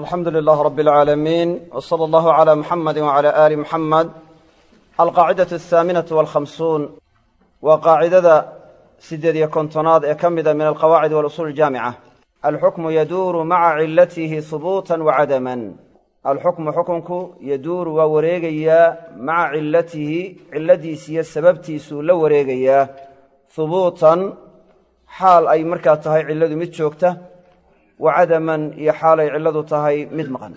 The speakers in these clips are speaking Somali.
alxamdu lilaah rab اlcaalamiin w sala allahu cala muxamadi wcala aali muxamed alqaacidatu ahaaminatu walkhamsuun waa qaacidada siddeed iyo kontonaad ee ka mida min alqawaacid walusuul aljaamica alxukmu yaduuru maca cilatihi hubuutan wacadaman alxukmu xukunku yaduuru waa wareegayaa maca cilatihi ciladiisiyo sababtiisuu la wareegayaa hubuutan xaal ay markaa tahay cilladu mid joogta wa cadaman iyo xaalay cilladu tahay mid maqan.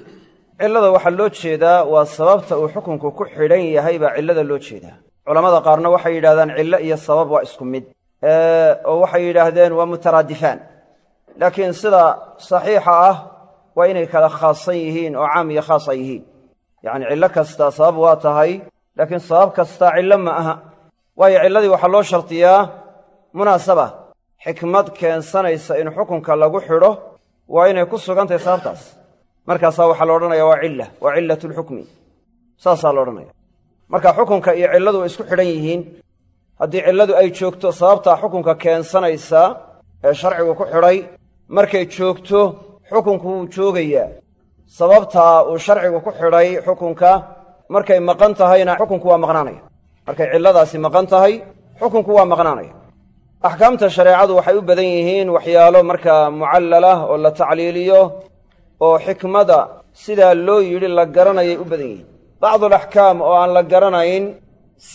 Cillada waxaa loo jeedaa waa sababta uu xukunku ku xidhan yahay baa cillada loo jeedaa. Culammada qaarna waxay yidhahdaan cillo iyo sabab waa isku mid oo waxay yidhaahdeen waa mutaraadifaan. Laakiin sida saxiixa ah waa inay kala khaasan yihiin oo caam iyo khaas ay yihiin. Yacni cillo kasta sabab waa tahay laakiin sabab kasta cillo ma aha. Waayo cilladii waxaa loo shardiyaa munaasaba xikmad keensanaysa in xukunka lagu xidho waa inay ku sugantahay sababtaas markaasaa waxaa la odhanaya waa cilla waa cillatu lxukmi saasaa la odhanaya. Marka xukunka iyo cilladu way isku xidhan yihiin. Haddii cilladu ay joogto sababtaa xukunka keensanaysa ee sharcigu ku xidhay markay joogto xukunku wuu joogayaa. Sababtaa uu sharcigu ku xidhay xukunka markay maqan tahayna xukunku waa maqnaanaya. Markay cilladaasi maqan tahay xukunku waa maqnaanaya axkaamta shareecadu waxay u badan yihiin waxyaalo markaa mucallalah oo la tacliiliyo oo xikmada sidaa loo yidhi la garanayay u badan yihiin. Bacdulaxkaam oo aan la garanayn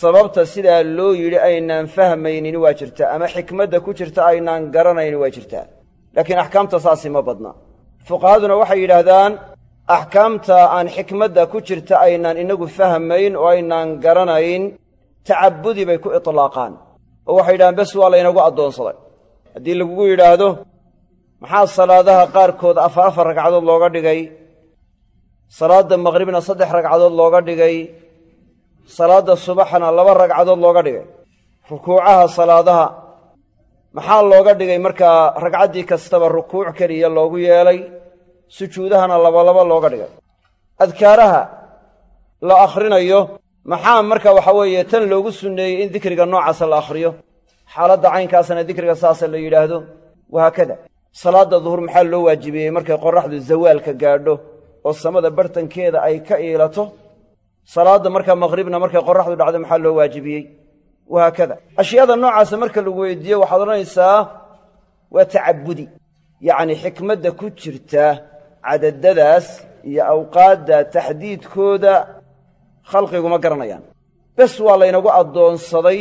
sababta sidaa loo yidhi aynaan fahmaynin waa jirtaa ama xikmadda ku jirta aynaan garanaynin waa jirtaa laakiin axkaamta saasi ma badna. Fuqahaduna waxay yidhaahdaan axkaamta aan xikmadda ku jirta aynaan inagu fahmayn oo aynaan garanayn tacabudi bay ku itlaaqaan oo waxay yidhahaan bes waa laynagu addoonsaday. Haddii lagugu yidhaahdo maxaa salaadaha qaarkood afar afar ragcadood looga dhigay? Salaadda maqribna saddex ragcadood looga dhigay? Salaadda subaxna laba ragcadood looga dhigay? Rukuucaha salaadaha maxaa looga dhigay markaa ragcaddii kastaba rukuuc keliya loogu yeelay? Sujuudahana labalaba looga dhigay. Adkaaraha la akhrinayo maxaa marka waxa weeye tan loogu sunneeyey in dikriga noocaasa la akhriyo? Xaaladda caynkaasna dikriga saasa la yidhaahdo wahaakada salaadda duhur maxaa loo waajibiyey markay qorraxdu zawaalka gaadho oo samada bartankeeda ay ka iilato? Salaadda marka maqhribna markay qorraxdu dhacdo maxaa loo waajibiyey? Wahaakada ashyaada noocaasa marka lagu weydiiyo waxaad odhanaysaa waa tacabudi. Yacni xikmadda ku jirta cadadadaas iyo awqaadda taxdiidkooda khalqiguma garanayaan. Bes waa laynagu addoonsaday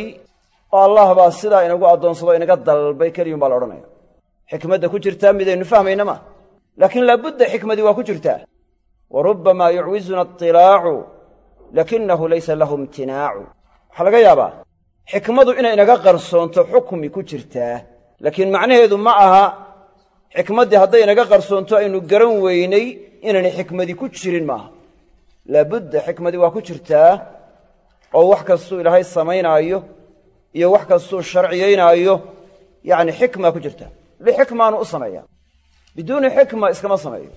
oo allah baa sidaa inagu addoonsado inaga dalbay keliyun baa la odhanaya. Xikmadda ku jirtaa midaynu fahmayna maa laakiin laabudda xikmadii waa ku jirtaa. Wa rubbamaa yucwisuna itilaacu lakinahu laysa lahu imtinaacu. Waxaa laga yaabaa xikmadu inay inaga qarsoonto xukmi ku jirtaa. Laakiin macnaheedu ma aha xikmaddii hadday inaga qarsoonto aynu garan weynay inaynay xikmadi ku jirin maaha laabudda xikmadii waa ku jirtaa oo wax kastuu ilaahay samaynaayo iyo wax kastuu sharciyaynaayo yacni xikmaa ku jirta. Lixikmaanu u sameeyaa biduuni xikma iskama sameeyo.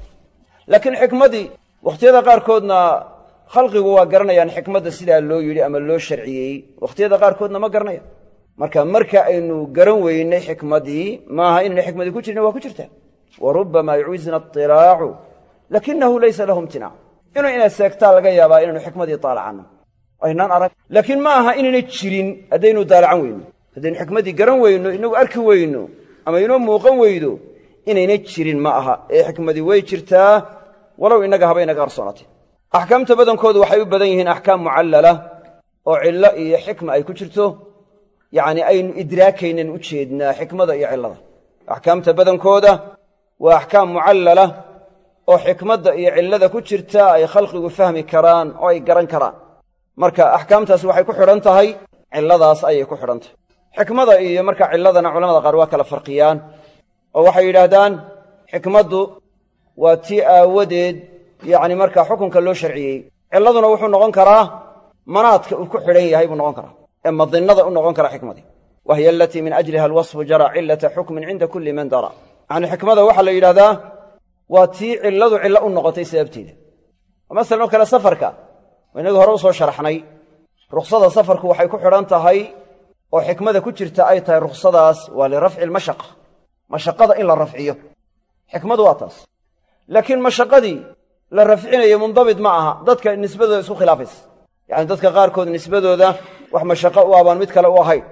Laakiin xikmadii wakhtiyada qaarkoodna khalqigu waa garanayaan xikmadda sidaa loo yidhi ama loo sharciyeeyey wakhtiyada qaarkoodna ma garanayaan. Marka marka aynu garan weynay xikmadii maaha inaynay xikmadii ku jirin waa ku jirtaa wa rubbamaa yucwisna itilaacu lakinahu laysa lahu imtinaac inuu ina seegtaa laga yaabaa inaynu xikmadii daalacanno. Aynaan arag laakiin ma aha inaynay jirin haddaynu daalacan weyno. Haddaynu xikmaddii garan weyno inagu arki weyno ama inoo muuqan weydo inaynay jirin ma aha. Ee xikmadii way jirtaa walow innaga haba inaga qarsoonatay axkaamta badankoodu waxay u badan yihiin axkaam mucallala oo cillo iyo xikma ay ku jirto. Yacni aynu idraakaynan u jeednaa xikmada iyo cillada. Axkaamta badankooda waa axkaam mucallala oo xikmadda iyo cillada ku jirta ay khalqigu fahmi karaan oo ay garan karaan. Marka axkaamtaasi waxay ku xidhan tahay cilladaas ayay ku xidhan tahay. Xikmada iyo marka cilladana culamada qaar waa kala farqiyaan oo waxay yidhaahdaan xikmaddu waa tii aawadeed yacni markaa xukunka loo sharciyey. Cilladuna wuxuu noqon karaa manaadka uu ku xidhan yahay buu noqon karaa. Ee madinnada u noqon kara xikmadii wa hiya alatii min ajliha alwasfu jara cillata xukmin cinda kulli man dara. Yacni xikmada waxaa la yidhahdaa waa tii cilladu cillo u noqotay sababteeda masalan oo kale safarka inagii hore u soo sharaxnay. Ruksada safarku waxay ku xidhan tahay oo xikmada ku jirta ay tahay ruksadaas waa lirafci almashaqa mashaqada in la rafciyo. Xikmadu waa taas. Laakiin mashaqadii la rafcinayo mundabit ma aha dadka nisbadooda isku khilaafaysa. Yacani dadka qaarkood nisbadooda wax mashaqo u abaan mid kale u ahayn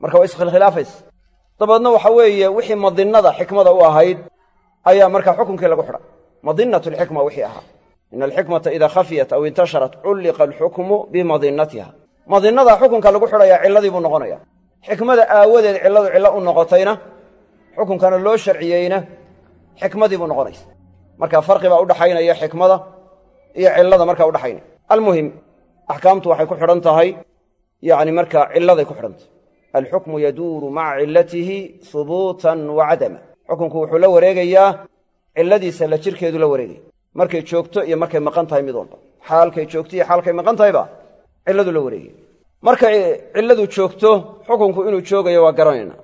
marka waa iskhilkhilaafaysa dabeedna waxa weeye wixii madinnada xikmada u ahayd ayaa markaa xukunkii lagu xidhay madinatu alxikma wixii ahaa. Ina alxikmata idaa khafiyat aw intasharat culliqa alxukmu bimadinatiha madinnadaa xukunka lagu xidhayaa cilladii buu noqonaya xikmada aawadeed cilladu cillo u noqotayna xukunkana loo sharciyeyna xikmadii buu noqonaysa marka farqi baa udhaxaynaya xikmada iyo cillada markaa udhaxaynaya almuhim axkaamtu waxay ku xidhan tahay yacni markaa cilladay ku xidhantahay alxukmu yaduuru maca cillatihi hubuutan wa xukunku wuxuu la wareegayaa cilladiisa la jirkeedu la wareegaya markay joogto iyo markay maqan tahay mid walba. Xaalkay joogto iyo xaalkay maqan tahayba cilladu la wareegaya markay cilladu joogto xukunku inuu joogayo waa garanayna.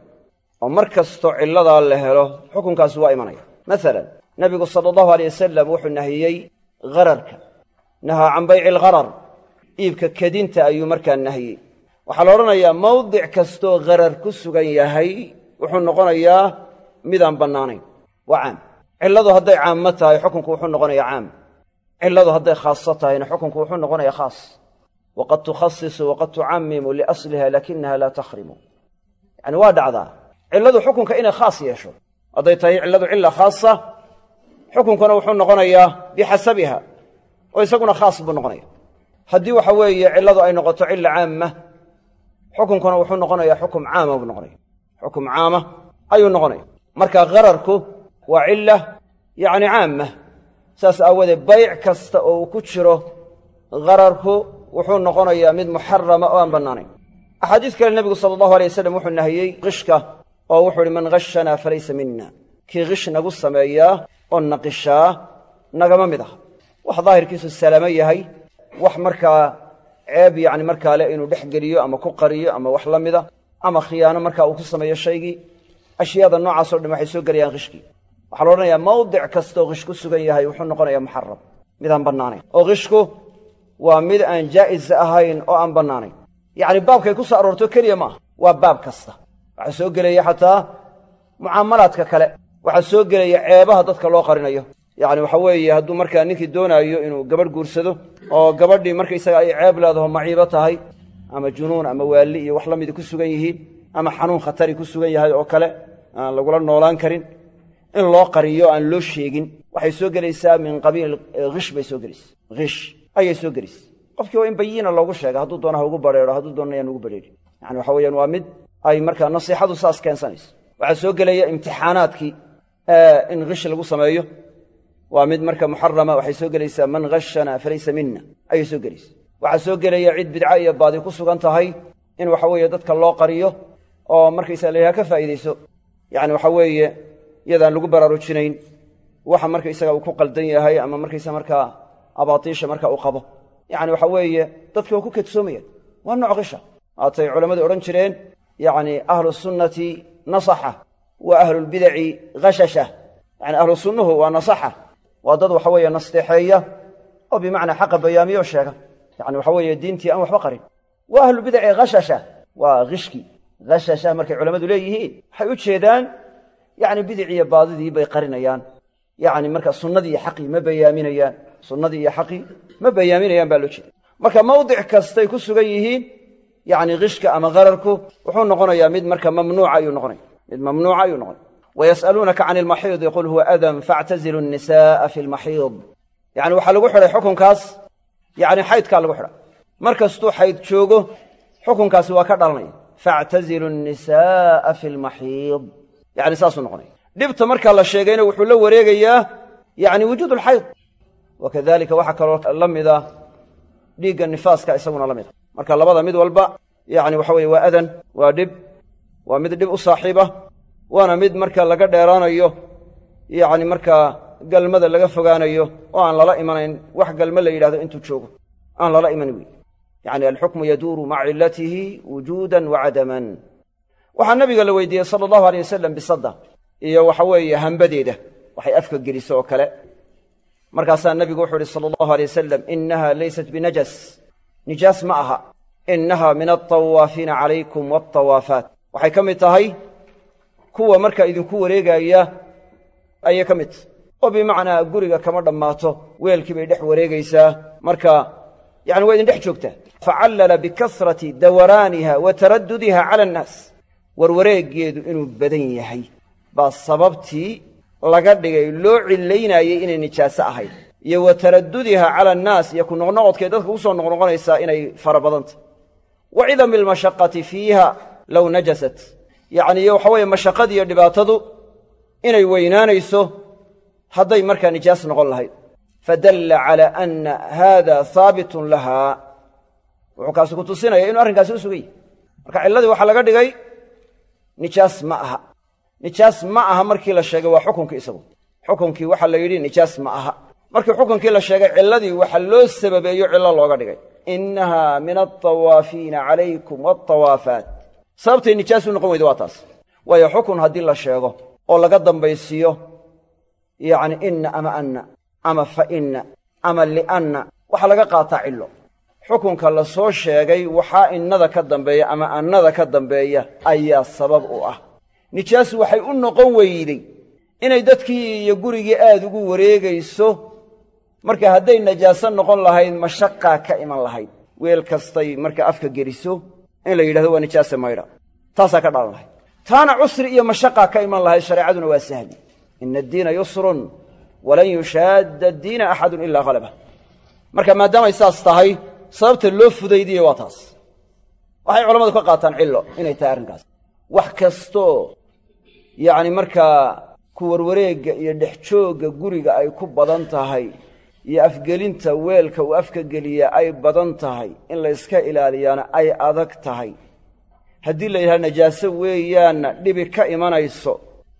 Oo mar kastoo cilladaa la helo xukunkaasi waa imanaya. Masalan nebigu sala allahu alay wasalam wuxuu nahiyey ghararka. Nahaa can bayci algharar iibka kedinta ayuu markaa nahiyey. Waxaa la odhanayaa mawdic kastoo gharar ku sugan yahay wuxuu noqonayaa midaan bannaanayn. Waa caam. Cilladu hadday caammo tahay xukunku wuxuu noqonayaa caam. Cilladu hadday khaaso tahayna xukunku wuxuu noqonayaa khaas. Waqad tukhasisu waqad tucammimu liasliha laakinaha laa takhrimu. Yacani waa dhacdaa. Cilladu xukunka inay khaas yeesho. Hadday tahay cilladu cilla khaasa xukunkuna wuxuu noqonayaa bixasabiha. Oo isaguna khaas buu noqonaya haddii waxa weeye cilladu ay noqoto cilla caama xukunkuna wuxuu noqonayaa xukum caama buu noqonaya xukum caama ayuu noqonaya marka ghararku waa cilla yacni caama saas aawadeed bayc kasta oo uu ku jiro ghararku wuxuu noqonayaa mid muxarama oo aan bannaanayn. Axaadiis kale nebigu sala allahu alay wasalam wuxuu nahiyey qishka oo wuxuu uhi man khashanaa falaysa mina kii kish nagu sameeyaa oo naqishaa nagama mid aha. Wax daahirkiisu salaamo yahay wax markaa ceeb yacni markaa le inuu dhex geliyo ama ku qariyo ama wax la mida ama khiyaano markaa uu ku sameeyo shaygii ashyaada noocaasoo dhan waxay soo gelayaan qishkii waxaa la odhanayaa mawdic kastooo qish ku sugan yahay wuxuu noqonayaa muxaram midaan bannaanayn. Oo qishku waa mid aan jaa'is ahayn oo aan bannaanayn. Yacni baabkay ku soo aroorto keliya maaha. Waa baab kasta. Waxaa soo gelaya xataa mucaamalaadka kale. Waxaa soo gelaya ceebaha dadka loo qarinayo. Yacni waxa weeye hadduu markaa ninkii doonaayo inuu gabadh guursado oo gabadhii markaysaga ay ceeb leedaho maciibo tahay ama junuun ama waalli iyo wax la midi ku sugan yihiin ama xanuun khatari ku sugan yahay oo kale aan lagula noolaan karin in loo qariyo aan loo sheegin. Waxay soo gelaysaa min qabiil hish bay soo gelaysa. Hish ayay soo gelaysa. Qofkii waa in bayiina loogu sheega hadduu doona ha ugu badheero hadduu doona yaan ugu badheerin yani waxa weeyaan waa mid ay markaa nasiixadu saas keensanayso waxaa soo gelaya imtixaanaadkii in hish lagu sameeyo. Waa mid marka muxarama waxay soo gelaysaa man khashana falaysa mina ayay soo gelaysa. Waxaa soo gelaya cid bidca iyo baadi ku sugan tahay in waxa weeye dadka loo qariyo oo markaysa layaha ka faa'iidayso yacni waxa weeye iyadaan lagu baraarujinayn waxa markaysaga uu ku qaldan yahay ama markaysa markaa abaatiisha marka uu qabo. Yacni waxa weeye dadki waa ku kedsoomayaan waa nooc qisha. Haatay culammadu odhan jireen yacni ahlu sunnati nasaxa wa ahlulbidaci khashasha yani ahlu sunnuhu waa nasaxa. Waa dad waxa weeye nasteexeeya oo bimacnaa xaqa bayaamiyo sheega. Yani waxa weeye diintii aan waxba qarin. Wa ahlubidaci khashasha waa khishki khashasha markay culammadu leeyihiin waxay u jeedaan yacni bidiciyo baadidii bay qarinayaan. Yacni marka sunnadii iyo xaqii ma bayaaminayaan. Sunnadii iyo xaqii ma bayaaminayaan baa loo jeeda marka mawdic kastay ku sugan yihiin yacni khishka ama qararku wuxuu noqonayaa mid marka mamnuuca ayuu noqonaya. Mid mamnuuca ayuu noqonaya. Wayas'aluunaka can ilmaxiidi qul huwa adan faactazilu nnisa'a fi lmaxiid yacni waxaa lagu xidhay xukunkaas yacni xaydkaa lagu xidhay mar kastuu xayd joogo xukunkaasi waa ka dhalanaya faactazilu nnisa'a fi lmaxiid yacni saasuu noqonaya dhibta markaa la sheegayna wuxuu la wareegayaa yacni wujuud alxayd wa kadalika waxaa kaloo la mida dhiigga nifaaska isaguna la mida marka labada mid walba yacni waxa weye waa adan waa dhib waa mid dhib u saaxiiba waana mid marka laga dheeraanayo yacni markaa galmada laga fogaanayo oo aan lala imanayn wax galme la yidhahdo intuu joogo aan lala iman wey yacni alxukmu yaduuru maca cillatihi wujuudan wa cadaman waxaa nabiga la weydiiyey sala allahu aleyh wasalam bisadda iyo waxa weeye hambadeeda waxay afka geliso oo kale. Markaasaa nabigu wuxuu ihi sala allahu alay wasalam inaha laysat binajas. Nijaas ma aha. Inaha min altawaafiina calaykum waaltawaafaat waxay ka mid tahay kuwa markaa idinku wareegaya ayay ka mid. Oo bimacnaa guriga kama dhammaato weelkii bay dhex wareegaysaa. Marka yani waa idin dhex joogtaa facallala bikasrati dawaraaniha wa taraddudiha cala annaas warwareeggeedu inuu badan yahay baa sababtii laga dhigay loo cillaynayey inay nijaaso ahayd iyo wa taraddudiha cala annaas iyo ku noqnoqodkay dadka ku soo noqnoqonaysaa inay fara badantah wa cidami almashaqati fiiha low najasat yacni iyo waxa weeye mashaqadiiyo dhibaatadu inay weynaanayso hadday markaa nijaas noqon lahayd fadalla cala anna haada haabitun lahaa wuxuu kaasi ku tusinaya inuu arrinkaasi u sugay. Marka cilladii waxaa laga dhigay nijaas ma aha. Nijaas ma aha markii la sheegay waa xukunkii isagu. Xukunkii waxaa la yidhi nijaas ma aha. Markii xukunkii la sheegay cilladii waxa loo sababeeyo cillo looga dhigay. Innaha min altawaafiina calaykum waaltawaafaat sababtay nijaas u noqon weyda waa taas. Waayo xukun haddii la sheego oo laga dambaysiiyo yacni inna ama anna ama fa inna ama li'anna waxaa laga qaataa cillo xukunka la soo sheegay waxaa innada ka dambeeya ama annada ka dambeeya ayaa sabab u ah. Nijaas waxay u noqon weyday inay dadkii iyo gurigii aad ugu wareegayso. Marka hadday najaaso noqon lahayd mashaqaa ka iman lahayd. Weel kastay marka afka geliso in la yidhahdo waa nijaase maydha taasaa ka dhalan lahayd. Taana cusri iyo mashaqaa ka iman lahayd shareecaduna waa sahli. Ina addiina yusrun walan yushaadda addiina axadun ilaa halabah marka maadaamay saas tahay sababta loo fudaydiye waa taas. Waxay culammadu ka qaataan cillo inay tahay arrinkaas. Wax kastoo yacni markaa ku warwareegga iyo dhex joogga guriga ay ku badan tahay iyo afgelinta weelka uu afka geliya ay badan tahay in la yska ilaaliyaana ay adag tahay. Haddii la yidhahdo najaaso weeyaanna dhibi ka imanayso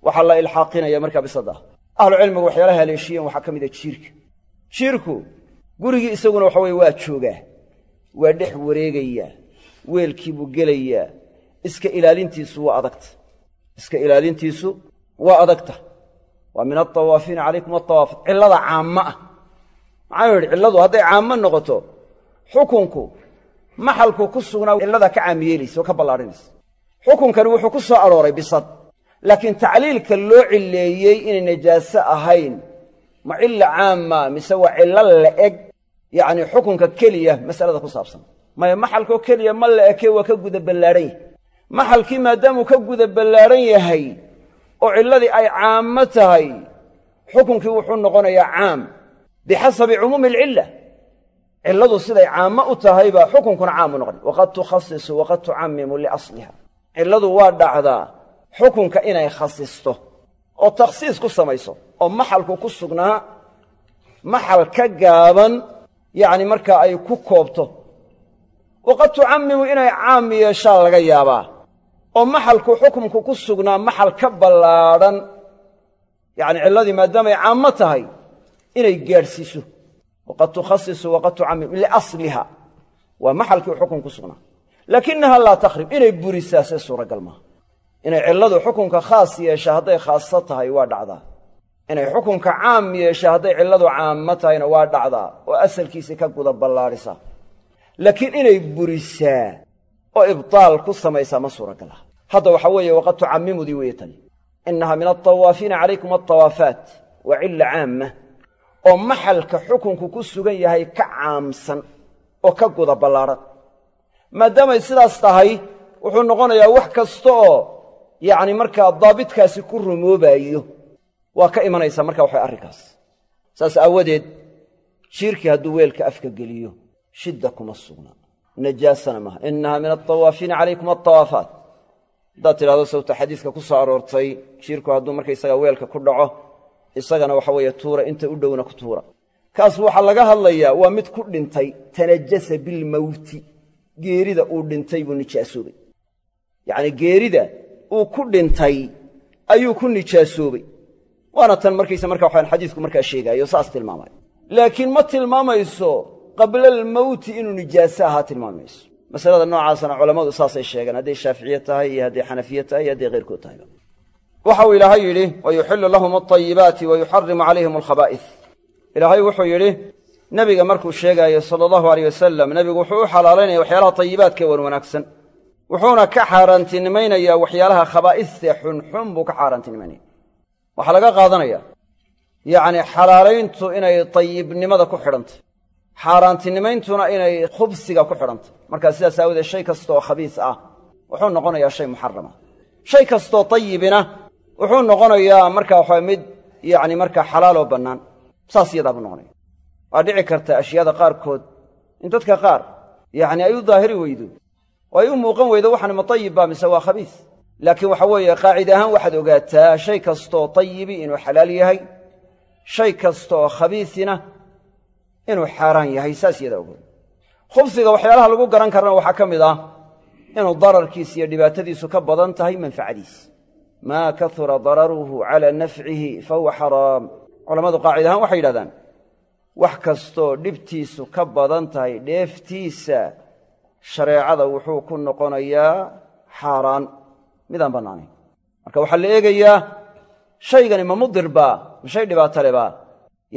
waxaa la ilxaaqinaya markaa bisadda. Ahlucilmigu waxyaalaha haleeshiiyeen waxaa ka mid a jiirka. Jiirku gurigii isaguna waxa weye waa joogaa waa dhex wareegayaa weelkiibuu gelayaa. Iska ilaalintiisu waa adagta. Iska ilaalintiisu waa adagta. Waa min altawaafiina calaykum atawaafid cillada caamma ah. Maxaanu yidhi cilladu hadday caammo noqoto xukunku maxalku ku sugnaa cillada ka caamiyeelaysa oo ka ballaadhinaysa xukunkani wuxuu ku soo arooray bisad. Laakiin tacliilka loo cilleeyey inay najaaso ahayn ma cilla caama mise waa cillo la'eg yacni xukunka keliya masalada ku saabsan. Maya maxalkoo keliya ma la eke waa ka guda ballaadhan yahay. Maxalkii maadaamuu ka guda ballaadhan yahay oo cilladii ay caammo tahay xukunkii wuxuu noqonayaa caam. Bixasabi cumuumi alcilla. Cilladu siday caammo u tahay baa xukunkuna caam u noqonay waqad tukhasisu waqad tucammimu liasliha. Cilladu waa dhacdaa xukunka inay khasisto oo takhsiis ku samayso oo maxalku ku sugnaa maxal ka gaaban yacni markaa ay ku koobto. Waqad tucammimu inay caam yeeshaa laga yaabaa. Oo maxalku xukumku ku sugnaa maxal ka ballaadhan yacni cilladii maadaamay caammo tahay inay gaadhsiiso. Waqad tukhasisu waqad tucammimu liasliha. Waa maxalkii xukun ku sugnaa. Laakinaha laa takhrib inay burisaa see suuragal maaha. Inay cilladu xukunka khaas yeesha hadday khaaso tahay waa dhacdaa inay xukunka caam yeesha hadday cilladu caammo tahayna waa dhacdaa oo asalkiisii ka guda ballaadhisaa laakiin inay burisaa oo ibtaal ku samaysaa ma suuragal ah hadda waxaa weeye waqad tucammimudii weeye tani. Innaha min altawaafiina calaykum altawaafaat waa cilla caamma oo maxalka xukunku ku sugan yahay ka caamsan oo ka guda ballaadhan maadaamay sidaas tahay wuxuu noqonayaa wax kasta oo yacni markaa daabitkaasi ku rumoobayo waa ka imanaysaa marka waxay arrinkaas. Saas aawadeed jiirkii hadduu weelka afka geliyo shidda kuma sugna. Najaasana maaha innaha min altawaafiina calaykum altawaafaat haddaad tidhahdo sawta xadiiska ku soo aroortay jiirku hadduu markaysaga weelka ku dhaco isagana waxa weeye tuura inta u dhowna ku tuura. Kaas waxaa laga hadlayaa waa mid ku dhintay tanajasa bilmowti geerida uu dhintay buu nijaasoobay yacnii geerida uu ku dhintay ayuu ku nijaasoobay waana tan markaysa marka waxaan xadiisku markaa sheegaayo saas tilmaamaya laakiin ma tilmaamayso qabla almowti inuu nijaaso ahaa tilmaamayso masalada noocaasana culammadu saasay sheegeen hadday shaaficiye tahay iyo hadday xanafiye tahay iyo hadday khayrkood tahayba waxau ilaahay yidhi wayuxillu lahum alطayibaati wayuxarimu calayhim alkhabaa'is ilaahay wuxuu yidhi nebiga markuu sheegaayo sala allahu aleyh wasalam nebigu wuxuu u xalaalaynaya waxyaalaha tayibaadka wan wanaagsan. Wuxuuna ka xaaraantinimaynayaa waxyaalaha khabaa'iste xunxun buu ka waxaa laga qaadanaya yacni xalaalayntu inay tayibnimada ku xidhantay xaaraantinimayntuna inay khubsiga ku xidhantay. Markaa sidaas aawadeed shay kastaoo khabiis ah wuxuu noqonayaa shay muxarama. Shay kastoo tayibina wuxuu noqonayaa markaa waxaa mid yacni markaa xalaaloo bannaan. Saas iyadaa buu noqonaya. Waa dhici karta ashyaada qaarkood. In dadka qaar yacni ay u daahiri weydo oo ay u muuqan weydo waxaan ma tayib baa mise waa khabiis laakiin waxa weeye qaacide ahaan waxaad ogaataa shay kastooo tayibi inuu xalaal yahay shay kastaoo khabiisina inuu xaaraan yahay saas iyadaa ogood. Khubsiga waxyaalaha lagu garan karana waxaa ka mid ah inuu dararkiis iyo dhibaatadiisu ka badan tahay manfacadiis. Maa kahura dararuhu calaa nafcihi fa huwa xaraam. Culammadu qaacid ahaan waxay yidhahdaan wax kastoo dhibtiisu ka badan tahay dheeftiisa shareecada wuxuu ku noqonayaa xaaraan midaan bannaanayn marka waxaa la eegayaa shaygani ma mudirbaa ma shay dhibaato lebaa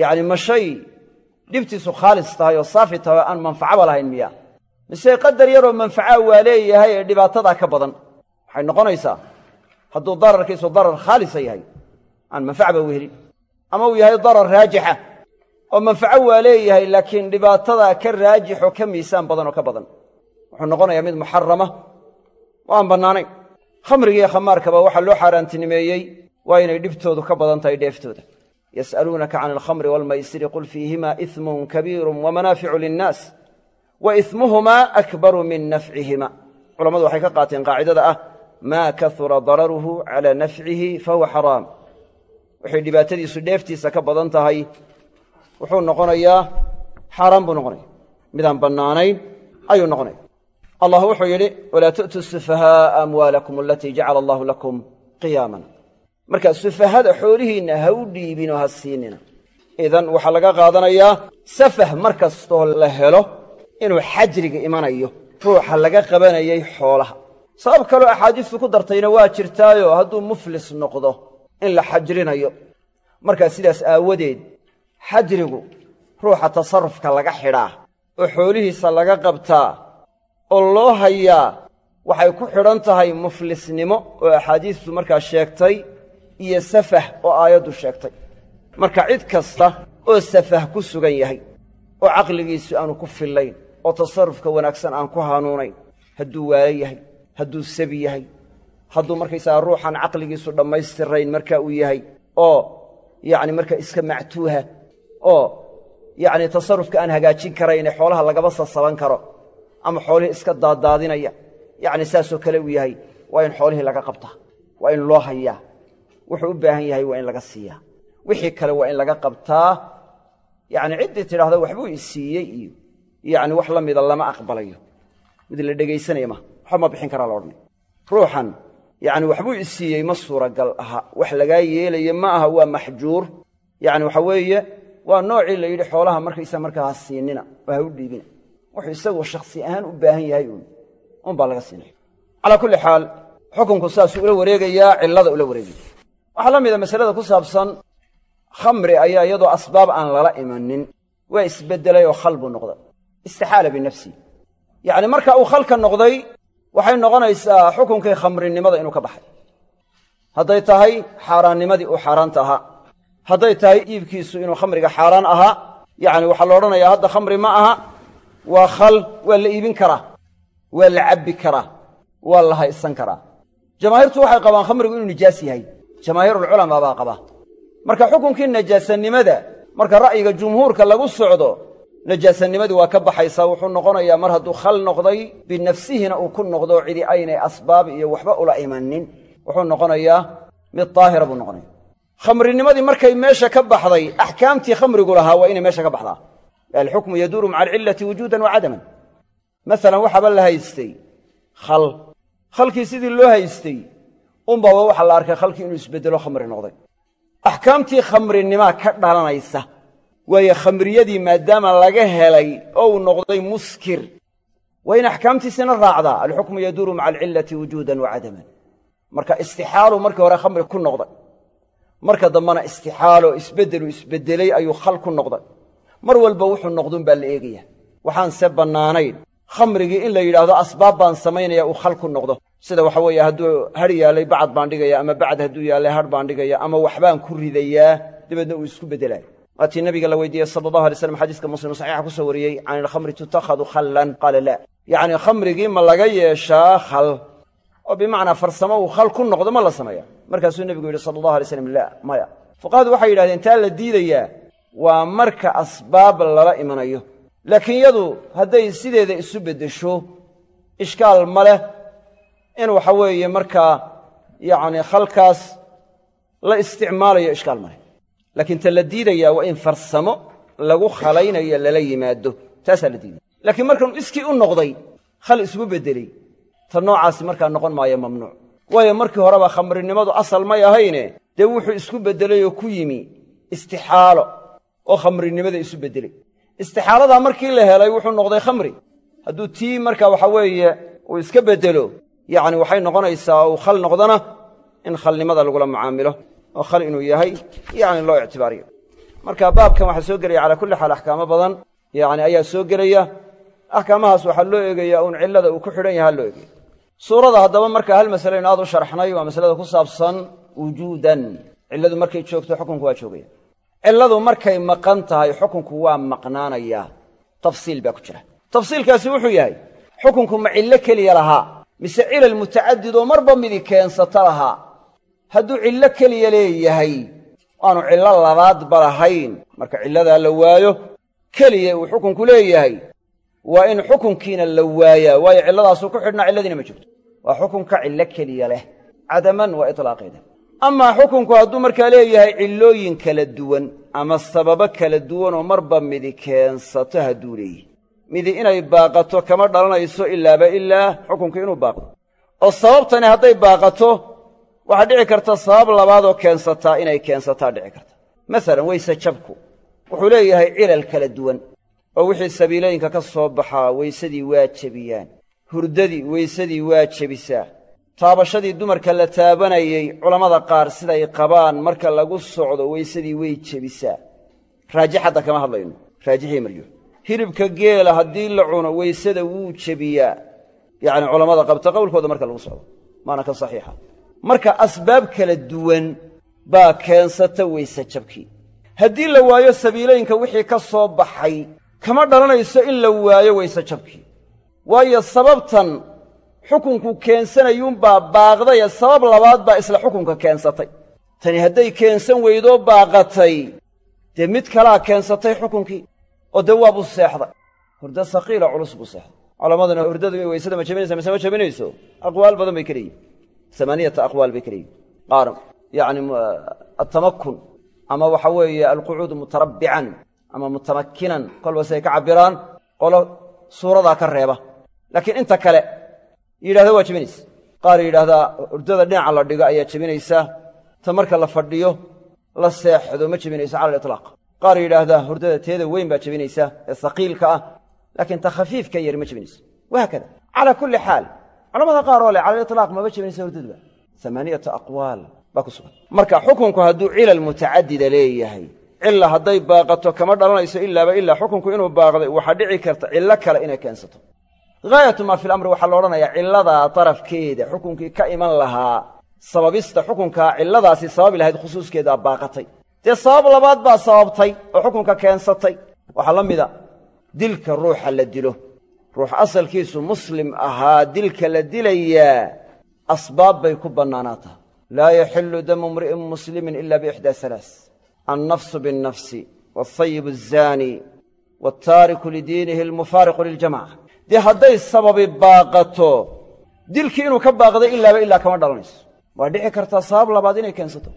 yacni ma shay dhibtiisu khaalis tahay oo saafi tahay oo aan manfacaba lahayn miya. Mise qadar yaroo manfacaa waa leeyahay ee dhibaatadaa ka badan. Waxay noqonaysaa hadduu dararkiisu darar khaalisa yahay aan manfacba u helin. Ama uu yahay darar raajixa oo manfaco waa leeyahay laakiin dhibaatadaa ka raajixoo ka miisaan badan oo ka badan. Wuxuu noqonayaa mid muxarama oo aan bannaanayn khamrigiiyo khamaarkaba waxaa loo xaaraantinimeeyey waa inay dhibtoodu ka badan tahay dheeftooda. Yas'aluunaka can alkhamri waalmaysiri qul fiihima ismun kabiirun wamanaaficu linnaas wa ismuhumaa akbaru min nafcihima culammadu waxay ka qaateen qaacidada ah maa kahura dararuhu calaa nafcihi fahuwa xaraam. Waxay dhibaatadiisu dheeftiisa ka badan tahay. Wuxuu noqonayaa xaaraan buu noqonaya. Midaan bannaanayn ayuu noqonaya allah wuxuu yidhi walaa tu'tuu sufahaaa amwaalakum alatii jacala allahu lakum qiyaaman. Marka sufahada xoolihiinna ha u dhiibinoo ha siinina. Idan waxaa laga qaadanayaa safah mar kastoo la helo inuu xajriga imanayo ruuxa laga qabanayay xoolaha. Sabab kaloo axaadiistu ku dartayna waa jirtaayo hadduu muflis noqdo in la xajrinayo. Markaa sidaas aawadeed xajrigu ruuxa tasarrufka laga xidhaa oo xoolihiisa laga qabtaa oo loo hayaa waxay ku xidhan tahay muflisnimo oo axaadiistu markaa sheegtay iyo safah oo aayaddu sheegtay. Marka cid kasta oo safah ku sugan yahay oo caqligiisu aanu ku fillayn oo tasarrufka wanaagsan aan ku hanuunayn hadduu waalo yahay hadduu sabi yahay hadduu markaysaga ruuxan caqligiisu dhammaystirayn marka uu yahay oo yacni marka iska mactuuha oo yacni tasarrufka aan hagaajin karayne xoolaha lagaba sasaban karo ama xoolihii iska daaddaadinaya yacni saasoo kale uu yahay waa in xoolihii laga qabtaa waa in loo hayaa. Wuxuu u baahan yahay waa in laga siiyaa. Wixii kale waa in laga qabtaa. Yacni ciddii tidhaahda waxbuu i siiyey iyo yacni wax la mida lama aqbalayo. Mid la dhegaysanaya maha waxba ma bixin karaa la odhanay. Ruuxan yacni waxbuu i siiyey ma suuragal aha. Wax lagaa yeelayo ma aha waa maxjuur. Yacni waxa weeye waa noocii la yidhi xoolaha markaysa markaa ha siinina oo ha u dhiibina wuxuu isagu shakhsi ahaan u baahan yahay uun. Un baa laga siinaya calaa kulli xaal xukunku saasuu ula wareegayaa cillada ula wareegaya waxaa la mida masalada ku saabsan khamri ayaa iyadoo asbaab aan lala imanin. Waa isbeddelay oo khal buu noqday istixaala binafsi. Yacni marka uu khalka noqday waxay noqonaysaa xukunkii khamrinimada inuu ka baxay. Hadday tahay xaaraannimadii uu xaaraanta ahaa. Hadday tahay iibkiisu inuu khamriga xaaraan ahaa. Yacni waxaa la odhanayaa hadda khamri ma aha waa khal waa la iibin karaa waa la cabbi karaa waa la haysan karaa. Jamaahiirtu waxay qabaan khamrigu inuu nijaas yahay. Jamaahiirulculamaa baa qaba. Marka xukunkii najaasanimada marka ra'yiga jumhuurka lagu socdo najaasanimadii waa ka baxaysaa wuxuu noqonayaa mar hadduu khal noqday binafsihina uu ku noqdo cidi aynay asbaab iyo waxba ula imanin wuxuu noqonayaa mid daahira buu noqonaya khamrinimadii markay meesha ka baxday axkaamtii khamrigu lahaa waa inay meesha ka baxdaa alxukmu yaduuru maca alcillati wujuudan wa cadaman masalan waxaaba la haystay khal khalkii sidii loo haystay unbaba waxaa la arkay khalkii inuu isbeddelo khamri noqday axkaamtii khamrinimaa ka dhalanaysa waayo khamriyadii maadaama laga helay oo uu noqday muskir waa in axkaamtiisina raacdaa alxukmu yaduuru maca alcillati wujuudan wa cadaman marka istixaalu markii hore khamri ku noqday marka dambena istixaalo isbeddelu isbeddelay ayuu khal ku noqday mar walba wuxuu noqdun baa la eegaya. Waxaanse bannaanayn. Khamrigii in la yidhaahdo asbaab baan samaynaya uu khal ku noqdo. Sida waxa weeye hadduu har yaalay bacad baan dhigaya ama bacd hadduu yaallay har baan dhigaya ama waxbaan ku ridayaa dabeedna uu isku beddelaayo waatii nabiga la weydiiyey sala allahu alay slam xadiiska muslim saxiixa ku soo wariyey can ilkhamri tutakhadu khallan? Qaala laa yacni khamrigii ma laga yeeshaa khal. Oo bimacnaa farsamo uu khal ku noqdo ma la sameeya markaasuu nebigu yidhi sala allahu alay slam laa maya. Fuqahadu waxay yidhahdeen taa la diidayaa waa marka asbaab lala imanayo. Laakiin yadu hadday sideeda isu beddesho ishkaal ma leh in waxa weeye markaa yacni khalkaas la isticmaalayo ishkaal ma leh. Laakiin ta la diidayaa waa in farsamo lagu khalaynayo lala yimaado. Taasaa la diidaya laakiin markanuu iskii u noqday khal isugu beddeley ta noocaasi markaa noqon maayo mamnuuc. Waayo markii horeba khamrinimadu asal may ahayne dee wuxuu isku beddelay oo ku yimi istixaalo oo khamrinimada isu beddeley istixaaladaa markii la helay wuxuu noqday khamri. Hadduu tii marka waxa weeye uu iska beddelo yacni waxay noqonaysaa uu khal noqdona in khalnimada lagula mucaamilo oo khal inuu yahay yacni loo ictibaariyo. Marka baabkan waxaa soo gelaya calaa kulli xaal axkaamo badan yacni ayaa soo gelaya. Axkaamahaas waxaa loo eegayaa uun cillada uu ku xidhan yaha loo eegaya suurada haddaba marka hal masale in aad u sharxnay waa masalada ku saabsan wujuudan. Cilladu markay joogto xukunku waa joogaya cilladu markay maqan tahay xukunku waa maqnaanayaa tafsiil baa ku jira. Tafsiilkaasi wuxuu yahay xukunku ma cillo keliya lahaa mise cilal mutacadid oo marba midi keensata lahaa. Hadduu cillo keliya leeyahay aanu cillo labaadba lahayn. Marka cilladaa la waayo keliya uu xukunku leeyahay. Waa in xukunkiina la waayaa waayo cilladaasuu ku xidhnaa cilladiina ma jirto. Waa xukunka cillo keliya leh. Cadaman waa itlaaqeeda amaa xukunku hadduu markaa leeyahay cillooyin kala duwan ama sababo kala duwan oo marba midi keensato hadduu leeyahy midi inay baaqato kama dhalanayso ilaaba ilaa xukunku inuu baaqdo oo sababtani hadday baaqato waxaa dhici karta sabab labaadoo keensataa inay keensataa dhici karta. Masalan weyse jabku. Wuxuu leeyahay cilal kala duwan oo wixii sabiilooyinka ka soo baxaa weysadii waa jebiyaan hurdadii weysadii waa jebisaa taabashadii dumarka la taabanayey culammada qaar siday qabaan marka lagu socdo weysadii way jebisaa. Raajix hadda kama hadlayno. Raajixii maryo. Hilibka geela haddii la cuno weysada wuu jebiyaa. Yacni culammada qabta qowlkooda marka lagu socdo. Maana ka saxiixa. Marka asbaab kala duwan baa keensata weyse jabkii haddii la waayo sabiilooyinka wixii ka soo baxay kama dhalanayso in la waayo weyse jabkii waayo sababtan xukunku keensanayuunbaa baaqdaye sabab labaad baa isla xukunka keensatay. Tani hadday keensan weydoo baaqatay dee mid kalaa keensatay xukunkii oo dee waa buu seexday. Hurdo saqiila culus buu seexday. Culammaduna hurdadu weysada ma jabinaysa mise ma jabinayso? Aqwaal badan bay ka leeyihiin aqwaal bay ka leeyihiin qaar yacni atamakun ama waxa weeye alqucuudu mutarabbican ama mutamakinan kolba siay ka cabbiraan qolo suuradaa ka reeba. Laakiin inta kale yidhahda waa jebinaysa qaar yidhaahdaa hurdada dhinaca la dhigo ayaa jebinaysaa ta marka la fadhiyo la seexdo ma jebinayso cala aliطlaaq qaar yidhaahdaa hurdada teeda weyn baa jebinaysa ee saqiilka ah laakiin ta khafiifka yar ma jebinayso wahaakada calaa kulli xaal culamada qaar oo leh cala aliطlaaq mama jebinaysa hurdaduba amaaniyata aqwaal baa ku sugan. Marka xukunku hadduu cilal mutacadida leeyahay cilla hadday baaqato kama dhalanayso ilaaba ilaa xukunku inuu baaqday waxaa dhici karta cillo kale inay keensato haayatu maa fi lamri waxaa la odhanayaa cilladaa darafkeeda xukunkii ka iman lahaa. Sababista xukunkaa cilladaasi sababi lahayd khusuuskeedaa baaqatay dee sabab labaad baa sababtay oo xukunka keensatay. Waxaa la mida dilka ruuxa la dilo. Ruux asalkiisu muslim ahaa dilka la dilayaa asbaab bay ku bannaanaataa. Laa yaxillu damu imri'in muslimin ila biixdaa halaas annafsu binnafsi waalthayib azaani waaltaariku lidiinihi almufaariqu liljamaca dee hadday sababi baaqato dilkii inuu ka baaqday ilaaba ilaa kama dhalanayso. Waa dhici kartaa sabab labaad inay keensato.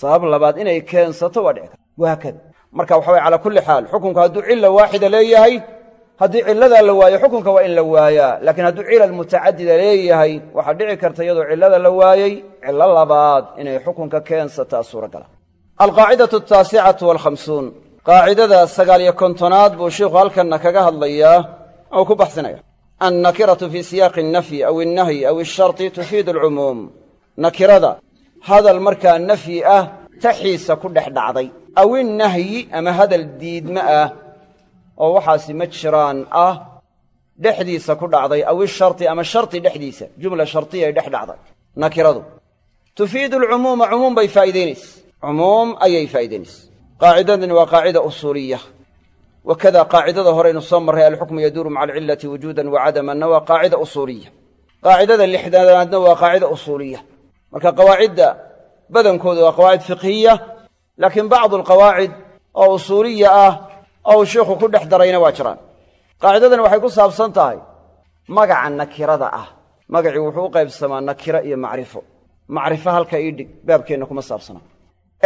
Sabab labaad inay keensato waa dhici karta wahaakada marka waxa weye calaa kulli xaal xukunku hadduu cilla waaxida leeyahay haddii cilladaa la waayo xukunka waa in la waayaa. Laakiin hadduu cilal mutacadida leeyahay waxaa dhici karta iyadoo cillada la waayey cillo labaad inay xukunka keensataa suuragala. Alqaacidatu ataasicatu walkhamsuun qaacidada sagaaliyo kontonaad buu sheikhu halkanna kaga hadlayaa ou ku baxsinaya annakiratu fii siyaaqi alnafyi aw alnahyi aw alsharti tufiidu alcumuum nakirada hadal markaa nafyi ah taxiisa ku dhex dhacday. Aw innahyi ama hadal diidme ah oo waxaasi ma jiraan ah dhexdiisa ku dhacday. Aw isharti ama sharti dhexdiisa jumla shartiya ay dhex dhacday. Nakiradu tufiidu alcumuuma cumuum bay faa'idaynaysa cumuum ayay faa'idaynaysa qaacidadani waa wakada qaacidada horeynu soo marray alxukmu yaduuru maca alcillati wujuudan wa cadamanna waa qaacida usuuliya qaacidada lixdanaadna waa qaacida usuuliya marka qawaacidda badankooda waa qawaacid fiqhiya laakiin bacdu alqawaacid oo usuuliya ah oo uu sheikhu ku dhex darayna waa jiraan qaacidadani waxay ku saabsan tahay magaca nakirada ah magacii wuxuu u qaybsamaa nakiro iyo macrifo macrifo halka ii dhig baabkeenna kuma saabsana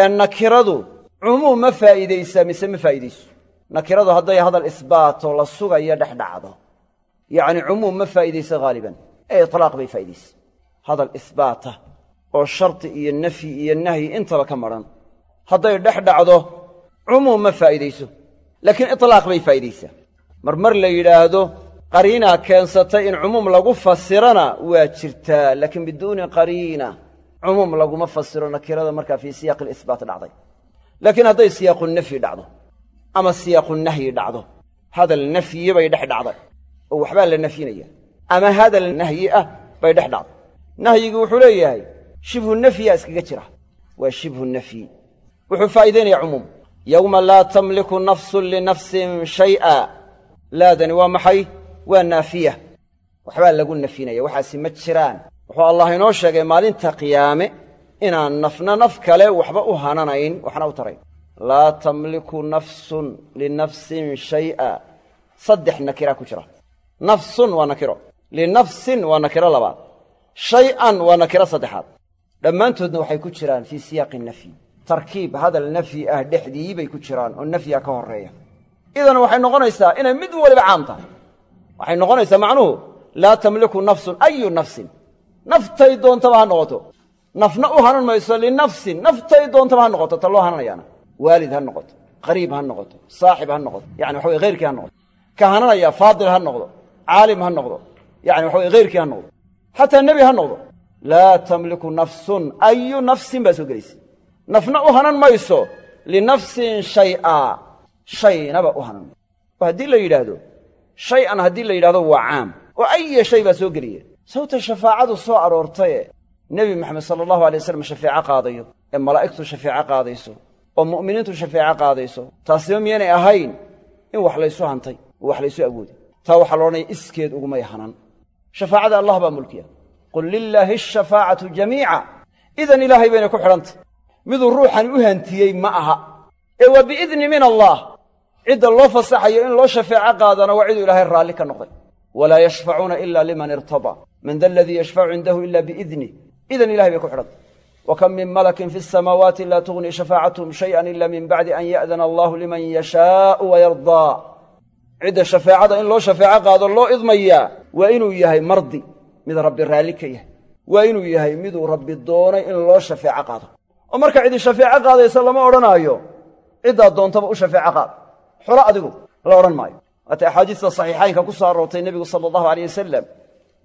ee nakiradu cumuum ma faa'iidaysaa mise ma faa'iidayso nakiradu hadday hadal isbaato la sugayo dhex dhacdo. Yacni cumuum ma faa'iidayso haaliban ee itlaaq bay faa'iidaysa. Hadal isbaata oo sharti iyo nafyi iyo nahyi intaba ka madhan hadday dhex dhacdo cumuum ma faa'iidayso. Laakiin itlaaq bay faa'iidaysaa mar mar la yidhaahdo qariinaa keensatay in cumuum lagu fasirana waa jirtaa laakiin biduuni qariina cumuum laguma fasiro nakirada markaa fii siyaaqi lisbaat dhacday. Laakiin hadday siyaaqu nafyi dhacdo ama siyaaqu nahyi dhacdo. Hadal nafyi bay dhex dhacday. Oo waxbaa la nafyinaya. Ama hadal nahyi ah bay dhex dhacday. Nahyigi wuxuu leeyahay shibhu nafyiyaa iskaga jira. Waa shibhu nafyi. Wuxuu faa'iidaynaya cumuum. Yowma laa tamliku nafsun linafsin shay'a. Laadani waa maxay? Waa naafiya. Waxbaa lagu nafyinaya. Waxaasi ma jiraan. Wuxuu allah inoo sheegay maalinta qiyaame inaan nafna naf kale waxba u hananayn waxna u tarayn laa tamliku nafsun linafsin shay'a. Saddex nakira ku jira. Nafsun waa nakiro. Linafsin waa nakiro labaad. Shay'an waa nakiro saddexaad. Dhammaantoodna waxay ku jiraan fii siyaaqi nafyi. Tarkiib hadal nafyi ah dhexdii bay ku jiraan oo nafyiga ka horreeya. Idan waxay noqonaysaa inay mid waliba caam tahay. Waxay noqonaysaa macnuhu laa tamliku nafsun ayu nafsin. Naftay doontaba ha noqoto. Nafna u hanan mayso linafsin. Naftay doontaba ha noqoto ta loo hananayaana waalid ha noqoto qariib ha noqoto saaxib ha noqoto yani waxa wey heyrkii ha noqoto. Ka hananaya faadil ha noqdo caalim ha noqdo yani waxa wey heyrkii ha noqdo. Xataa nebi ha noqdo laa tamliku nafsun ayu nafsin baa soo gelaysa. Nafna u hanan mayso linafsin shay'a shaynaba u hanan mayso. Oo haddii la yidhaahdo shay-an haddii la yidhahdo waa caam. Oo aya shay baa soo gelaya sawta shafaacadu soo aroortaye nebi maxamed sala allahu alay waslam shafeeco qaadayo ee malaa'igtu shafeeco qaadayso oo mu'miniintu shafeeco qaadayso. Taasiba miyaynay ahayn in wax laysu hantay oo wax laysu awooday taa waxaa loodhanaya iskeed ugumay hanan. Shafaacada allah baa mulkiya. Qul lilaahi ashafaacatu jamiica. Idan ilaahay baynay ku xidhantay miduu ruuxan u hantiyey ma aha. Ee waa biidni min allah. Cidda loo fasaxayo in loo shafeeco qaadana waa ciduu ilaahay raalli ka noqday. Walaa yashfacuuna ila liman irtadaa. Man da aladii yashfacu cindahu ila biidnih idan ilahay bay ku xidhantay wa kam min malakin fi asamaawaati laa tugnii shafaacatuhum shayan ila min bacdi an ya'dana allahu liman yashaau wayardaa cidda shafeecada in loo shafeeco qaado loo idmayaa waa inuu yahay mardi mid rabbi raalli ka yahay waa inuu yahay miduu rabbi doonay in loo shafeeco qaado oo marka cidi shafeeco qaadaysa lama odhanaayo ciddaa doontaba u shafeeco qaad xulo adigu la odhan maayo waata axaadiista saxiixaynka ku soo aroortay nebigu sala allahu aleyh wasalam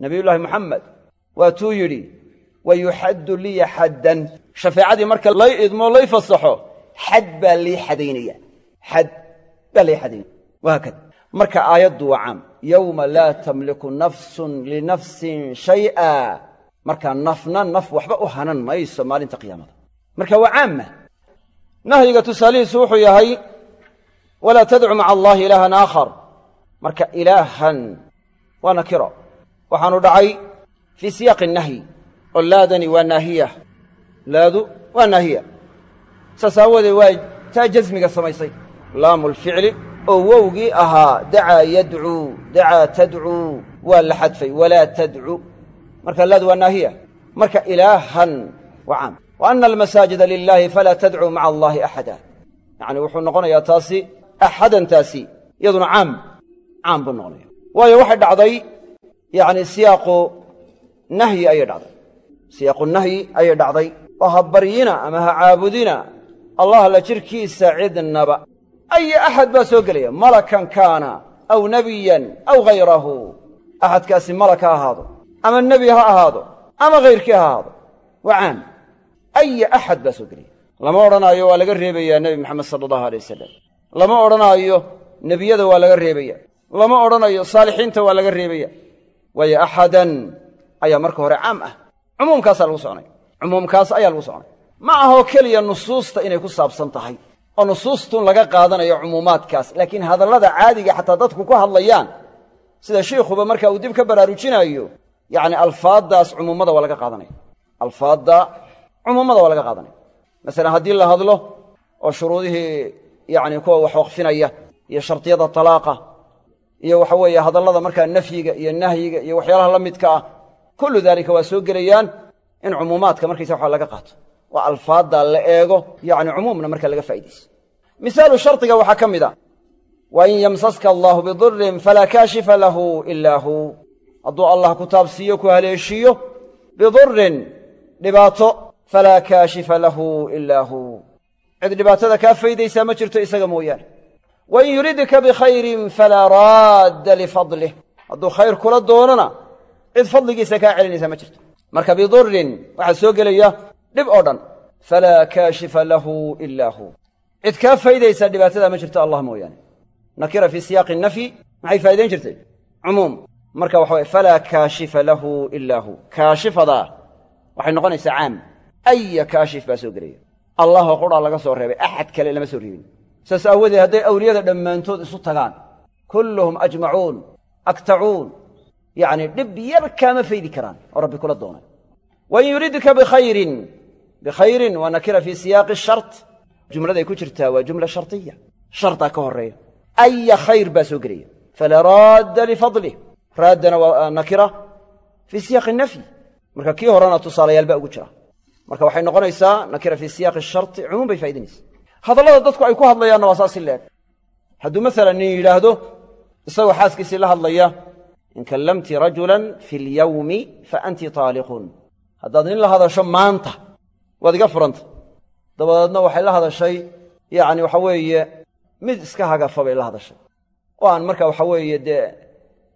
nebiyullaahi moxamed waatuu yidhi wa yuxaddu liya xaddan shafeecadii marka lay idmoo lay fasaxo xad baa lii xadaynaya xad baa lii xadaynaya wahaakada marka aayaddu waa caam yowma laa tamliku nafsun linafsin shay'a markaa nafna naf waxba u hanan mayso maalinta qiyaamada marka waa caamma nahyiga tusaalihiisu wuxuu yahay walaa tadcu maca allaahi ilaahan aakhar marka ilaahan waa nakiro waxaanu dhacay fii siyaaqi nahyi oo laadani waa naahiya. Laadu waa naahiya. Saas aawoodee waa taa jasmiga samaysay. Laamu lficli oo wowgii ahaa dacaa yadcuu dacaa tadcuu waa la xadfay walaa tadcu marka laadu waa naahiya. Marka ilaahan waa caam. Wa almasaajida lilaahi falaa tadcuu maca allaahi axada. Yacni wuxuu noqonayaa taasi axadantaasi iyaduna caam caam buu noqonaya waayo waxay dhacday yacni siyaaqu nahyi ayay dhacday siyaaqu nahyi ayay dhacday. Oo ha baryina ama ha caabudina allah la jirkiisa cidnaba. Aya axad baa soo gelaya malakan kaana aw nebiyan aw hayrahu axadkaasi malak ha ahaado ama nebi ha ahaado ama hayrkii ha ahaado. Waa caam aya axad baa soo gelaya. Lama odhanaayo waa laga reebayaa nebi moxamed sala allahu alay wasalam lama odhanaayo nebiyada waa laga reebaya lama odhanayo saalixiinta waa laga reebaya waayo axadan ayaa marka hore caam ah cumuumkaasaa lagu soconay. Cumuumkaas ayaa lagu soconay. Ma ahoo keliya nusuusta inay ku saabsan tahay oo nusuustun laga qaadanayo cumuumaadkaas. Laakiin hadallada caadiga xataa dadku ku hadlayaan sida shiikhuba marka uu dib ka baraarujinaayo yacni alfaaddaas cumuumada waa laga qaadanaya alfaadda cumuumada waa laga qaadanaya masalan haddii la hadlo oo shuruudihii yacni kuwa wax waqfinaya iyo shardiyada talaaqa iyo waxa weeye hadallada markaa nafyiga iyo nahyiga iyo waxyaalaha la midka ah kullu daalika waa soo gelayaan in cumuumaadka markaysa waxa laga qaato. Waa alfaadda la eego yacni cumuumna marka laga faa'idayso misaalu shardiga waxaa ka mid a wa in yamsaska allaahu bidurin falaa kaashifa lahu ilaa hu. Hadduu allah ku taabsiiyo ku haleeshiiyo bidurin dhibaato falaa kaashifa lahu ilaa hu. Cid dhibaatada kaa faydaysaa ma jirto isaga mooyaane. Wa in yuridka bikhayrin falaa raadda lifadlih hadduu khayr kula doonana cid fadligiisa kaa celinaysaa ma jirto. Marka bidurin waxaa soo gelaya dhib oo dhan. Falaa kaashifa lahu ilaa hu. Cid kaa faydaysaa dhibaatada ma jirto allah mooyaane. Nakira fii siyaaqi nafyi maxay faa'idayn jirtay? Cumuum. Marka waxa weye falaa kaashifa lahu ilaa hu. Kaashifadaa waxay noqonaysaa caam. Aya kaashif baa soo gelaya. Allahoo qudhaa laga soo reebay axad kale lama soo reebin. Saas aawadeed hadday awliyada dhammaantood isu tagaan kulluhum ajmacuun aktacuun yacni dhib yar kaama faydi karaan oo rabbi kula doonay. Wain yuridka bikhayrin bikhayrin waa nakira fii siyaaqi shart. Jumladay ku jirtaa waa jumla shardiya shardaa ka horreeya. Aya khayr baa soo gelaya. Falaa raadda lifadlih raaddana waa nakira fii siyaaqi nafyi. Marka kii horena tusaalayaal baa ugu jira. Marka waxay noqonaysaa nakira fii siyaaqi sharti cumuum bay faa'idaynaysa hadallada dadku ay ku hadlayaanna waa saas si leeg hadduu masalan nin yidhaahdo isagoo xaaskiisii la hadlaya in kallamti rajulan fi lyawmi fa anti taaliqun haddaad nin la hadasho maanta waad iga furanta dabadeedna waxay la hadashay yacni waxa weeye mid iska hagafa bay la hadashay oo aan marka waxa weeye dee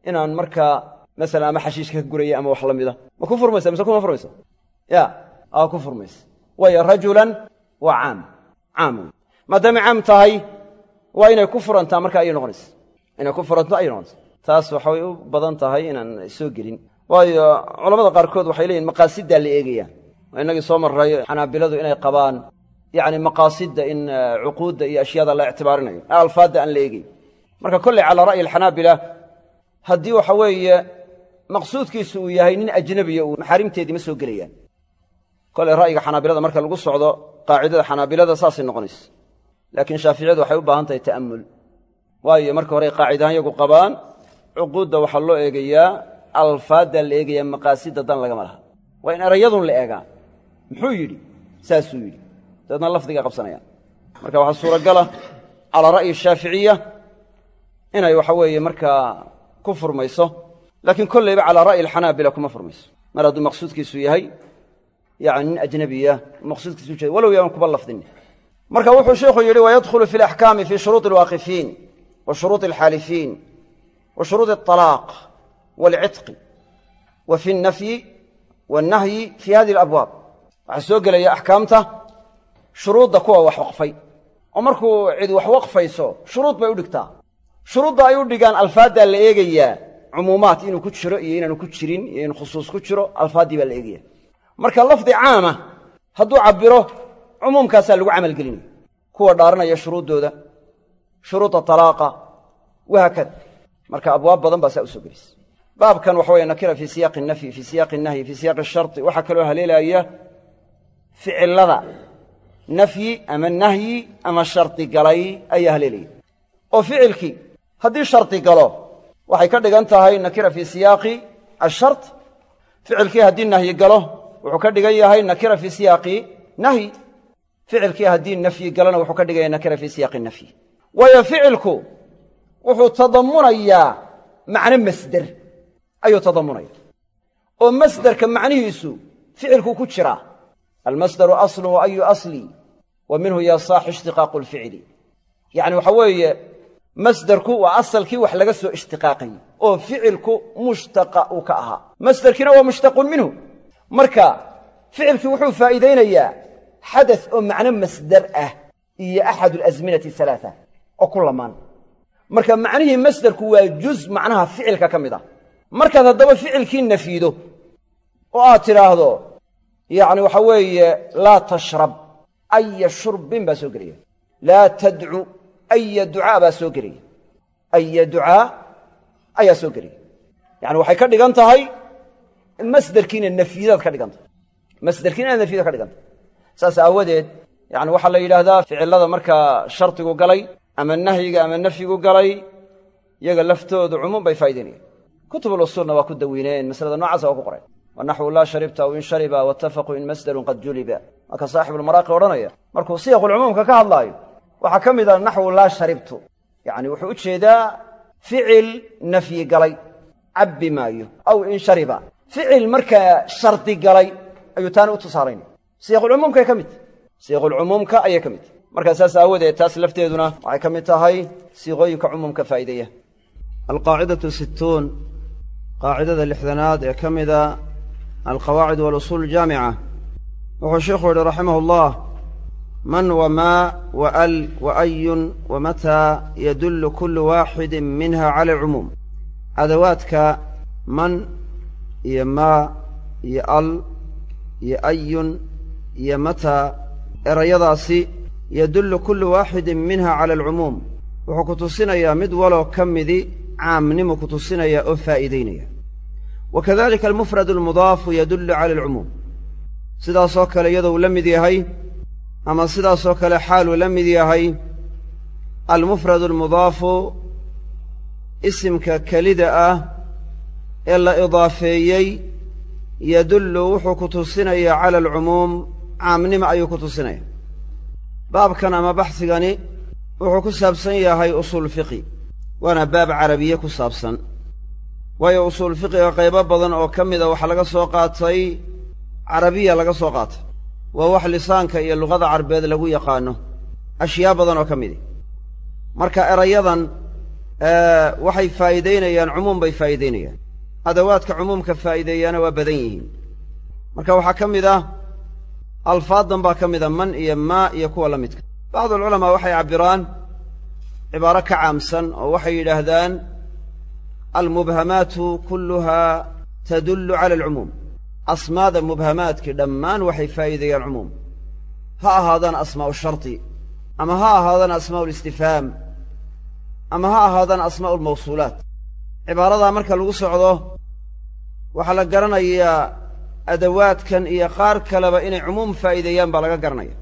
inaan markaa masalan ama xashiishka ka guraya ama wax la mida ma ku furmaysa mise kuma furmaysa ya aa ku furmaysa waayo rajulan waa caam caam maadaamay caam tahay waa inay ku furantaa marka ayay noqonaysa inay ku furanto ayay noqonaysa taas waxay u badan tahay inaan soo gelin. Waayo culamada qaarkood waxay leeyihiin maqaasidaa la eegayaan waa innagii soo marray xanaabiladu inay qabaan yacni maqaasidda in cuquudda iyo ashyaada la ictibaarinayo. Alfaadda aan la eegayn marka kolley calaa ra'yi alxanaabila haddii waxa weeye maqsuudkiisu uu yahay nin ajnabiya uu maxaarimteedii ma soo gelayaan. Kolley ra'yiga xanaabilada marka lagu socdo qaacidada xanaabilada saasay noqonaysa. Laakiin shaaficiyadu waxay u baahan tahay ta'ammul. Waayo marka hore qaacidahaan yagu qabaan cuquudda waxaa loo eegayaa alfaaddaa la eegayaa maqaasidda dan lagama laha. Waa in erayadun la eegaa. Muxuu yidhi? Saasuu yidhi. Dabeedna lafdiga qabsanayaan marka waxaa suuragala calaa ra'yi shaaficiya inay waxa weeye markaa ku furmayso laakiin kollayba calaa ra'yi alxanaabila kuma furmayso. Mar hadduu maqsuudkiisu yahay yani nin ajnabiya maqsuudkiisu ujeeda walow yaan kuba lafdin. Marka wuxuu sheikhu yidhi wayadkhulu fi alaxkaami fi shuruudi alwaaqifiin wa shuruudi alxaalifiin shuruudi alطalaaq waalcitqi wa fi alnafyi waalnahyi fi hadihi alabwaab waxaa soo gelaya axkaamta shuruudda kuwa wax waqfay oo markuu cid wax waqfayso shuruud bay u dhigtaa shuruudda ay u dhigaan alfaaddaa la eegayaa cumuumaat inuu ku jiro iyo inaanu ku jirin iyo in khusuus ku jiro alfaaddii baa la eegaya marka lafdi caama hadduu cabbiro cumuumkaasaa lagu camalgelinaya kuwa dhaaranaya shuruuddooda shuruuda talaaqa wahaakada marka abwaab badan baa saa u soo gelaysa baabkan waxa weye nakira fii siyaaqi nafyi fii siyaaqi nahyi fii siyaaqi sharti waxaa kaloo haleelaya ficilada nafyi ama nahyi ama shardi galay ayaa haleelaya. Oo ficilkii haddii shardi galo waxay ka dhigan tahay nakira fii siyaaqi ashart ficilkii haddii nahyi galo wuxuu ka dhigan yahay nakira fii siyaaqi nahyi. Ficilkii haddii nafyi galona wuxuu ka dhigaya nakira fii siyaaqi nafyi. Waayo ficilku wuxuu tadammunayaa macno masder. Ayuu tadammunaya oo masderka macnihiisu ficilkuu ku jiraa almasdaru asluhu ayu asli wa minhu yasaaxu ishtiqaaqu lficli yacni waxa weeye masderku waa asalkii wax laga soo ishtiqaaqayey oo ficilku mushtaqa uu ka ahaa. Masderkiina waa mushtaqun minhu. Marka ficilkii wuxuu faa'iidaynayaa xadas oo macno masdar ah iyo axad alasminati alaaa oo ku lamaan marka macnihii masderku waa juz macnaha ficilka ka mid ah. Markaad haddaba ficilkii nafyido oo aad tidhaahdo yacni waxa weeye laa tashrab aya shurbin baa soo gelaya laa tadcu aya ducaa baa soo gelaya aya ducaa ayaa soo gelaya yacani waxay ka dhigan tahay masderkiina nafyidaad ka dhigan tahay. Masderkiina inaad nafyida ka dhigan tahay. Saas aawadeed yani waxaa la yidhaahdaa ficilada markaa shardigu galay ama nahyiga ama nafyigu galay iyaga laftoodu cumuum bay faa'idaynayaan kutubulusuulna waa ku dawiineen masalada noocaasa waa ku qoray. Wanaxwu laa sharibta aw in shariba wattafaquu in masdarun qad juliba. Marka saaxibulmaraaqi odhanaya markuu siyaqulcumuumka ka hadlaayo waxaa ka mid ah naxwu laa sharibtu. Yacni wuxuu u jeedaa ficil nafyi galay cabbi maayo aw in shariba. Ficil markaa shardi galay ayuu taana u tusaalaynaya siyaqulcumuumkaay ka mid. Tahy siiqulcumuumka ayay ka mid. tahay markaa saas aawadeed taas lafteeduna waxay ka mid tahay siiqooyinka cumuumka faa'iideeya. Alqaacidatu sittuun qaacidada lixdanaad ee ka mida alqawaacid walusuul aljaamica wuxuu sheikhu yihi raximah allah man wamaa wa al wa ayun wa mataa yadullu kullu waaxidin minha cala alcumuum. Adawaadka man iyo maa iyo al iyo ayun iyo mataa erayadaasi yadullu kullu waaxidin minha cala alcumuum. Wuxuu ku tusinayaa mid waloo ka midi caamnimu ku tusinaya oo faa'iidaynaya. Wa kadalika almufrad almudaafu yadullu cala alcumuum. Sidaasoo kale iyadou la mid yahay ama sidaasoo kale xaaluu la mid yahay almufrad almudaafu isimka kelida ah ee la idaafeeyey yadullu wuxuu ku tusinayaa cala alcumuum caamnimo ayuu ku tusinaya baabkan ama baxsigani wuxuu ku saabsan yahay usuul fiqi waana baab carabiye ku saabsan. Waayo usuul fiqiga qaybo badan oo ka mida waxaa laga soo qaatay carabiya laga soo qaatay waa wax lisaanka iyo luqada carbeed lagu yaqaano ashyaa badan oo ka midi marka erayadan waxay faa'iidaynayaan cumuum bay faa'iidaynayaan. Adawaadka cumuumka faa'iideeyaana waa badan yihiin. Marka waxaa ka mid ah alfaadan baa ka mida man iyo maa iyo kuwa la midka. Bacdualculamaa waxay cabbiraan cibaaro ka caamsan oo waxay yidhaahdaan almubhamaatu kulluhaa tadullu cala alcumuum. Asmaada mubhamaadkii dhammaan waxay faa'iideeyaan cumuum. Ha ahaadaan asmaa'u shardi ama ha ahaadaan asmaa'u listifhaam ama ha ahaadaan asmaa'u lmawsuulaat cibaaradaa marka lagu socdo waxaa la garanayaa adawaadkan iyo qaar kaleba inay cumuum faa'iideeyaan baa laga garanaya.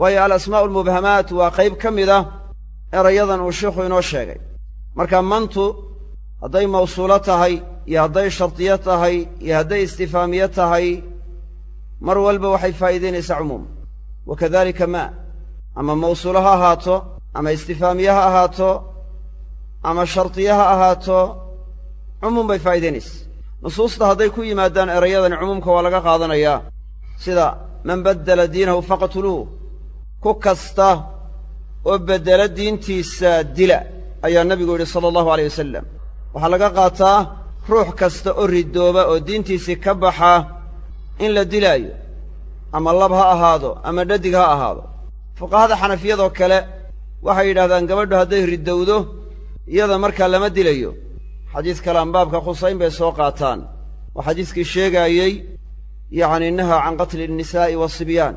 Waayo alasmaa'u almubhamaat waa qayb ka mid ah erayadan uu sheikhu inoo sheegay. Marka mantu hadday mawsuulo tahay iyo hadday shardiyo tahay iyo hadday istifaamiye tahay mar walba waxay faa'iidaynaysaa cumuum. Wa kadalika maa ama mawsuulo ha ahaato ama istifaamiye ha ahaato ama shardiye ha ahaato cumuum bay faa'iidaynaysa nusuusta hadday ku yimaadaan erayadani cumuumka waa laga qaadanayaa sida man baddala diinahu faqtuluuh ku kasta oo beddela diintiisa dila ayaa nebigu yidhi sala allahu aleyh wasalam waxaa laga qaataa ruux kasta oo ridooba oo diintiisii ka baxa in la dilaayo ama lab ha ahaado ama dhadig ha ahaado. Fuqahada xanafiyadoo kale waxay yidhahdaan gabadhu hadday ridowdo iyada markaa lama dilayo xadiis kale aan baabka khusayn bay soo qaataan. Waa xadiiskii sheegaayey yacni nahaa can qatli annisaa'i waasibyaan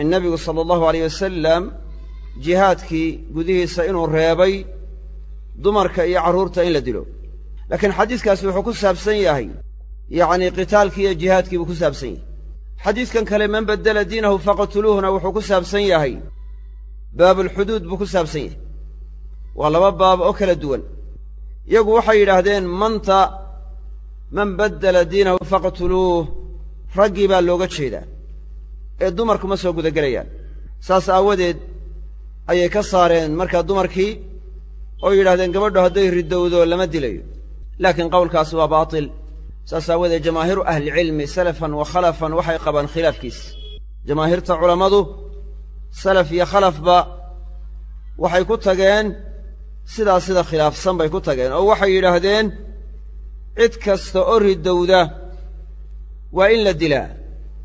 in nebigu sala allahu alayh wasalam jihaadkii gudihiisa inuu reebay dumarka iyo carruurta in la dilo. Laakiin xadiiskaasi wuxuu ku saabsan yahay yacnii qitaalkii iyo jihaadkii buu ku saabsan yahay. Xadiiskan kale man baddela diinahu faqtuluuhna wuxuu ku saabsan yahay. Baabulxuduud buu ku saabsan yahay. Waa laba baab oo kala duwan iyagu waxay yidhaahdeen manta man baddela diinahu faqtuluuh. Raggii baa looga jeedaa ee dumarku ma soo gudagelayaan. Saas aawadeed ayay ka saareen markaa dumarkii oo yidhahdeen gabadhu hadday ridowdo lama dilayo. Laakiin qowlkaasi waa baatil. Saas aawadeed jamaahiiru ahlicilmi salafan wa khalafan waxay qabaan khilaafkiis. Jamaahiirta culammadu salaf iyo khalafba waxay ku tageen sidaa sida khilaafsan bay ku tageen oo waxay yidhaahdeen cid kasta oo ridowda waa in la dilaa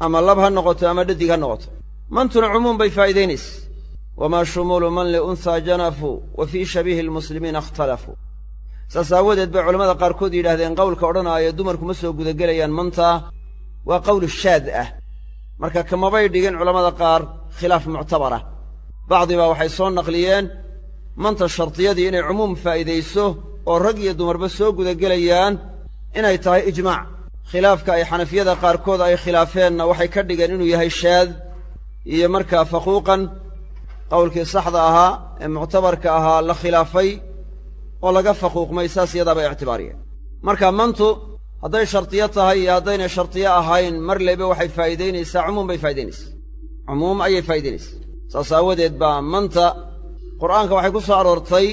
ama lab ha noqoto ama dhadig ha noqoto. Mantuna cumuum bay faa'iidaynaysa wamaa shumuulu man liunhaa janafuu wa fii shabiihi lmuslimiina ikhtalafuu saas aawadeed bay culamada qaarkood yidhahdeen qowlka odhanaaya dumarku ma soo gudagelayaan mantaa waa qowl shaad ah. Marka kamabay dhigin culammada qaar khilaaf muctabara. Bacdi baa waxay soo naqliyeen manta shardiyadii inay cumuum faa'iidayso oo rag iyo dumarba soo gudagelayaan inay tahay ijmaac. Khilaafka ay xanafiyada qaarkood ay khilaafeenna waxay ka dhigeen inuu yahay shaad iyo markaa faquuqan qowlkii saxda ahaa ee muctabarka ahaa la khilaafay oo laga faquuqmay saas iyadaabay ictibaariyeen marka mantu hadday shardiyo tahay iyo haddaynay shardiyo ahayn mar leyba waxay faa'iidaynaysaa cumuum bay faa'idaynaysaa cumuum ayay faa'idaynaysaa saas aawadeed baa manta qur'aanka waxay ku soo aroortay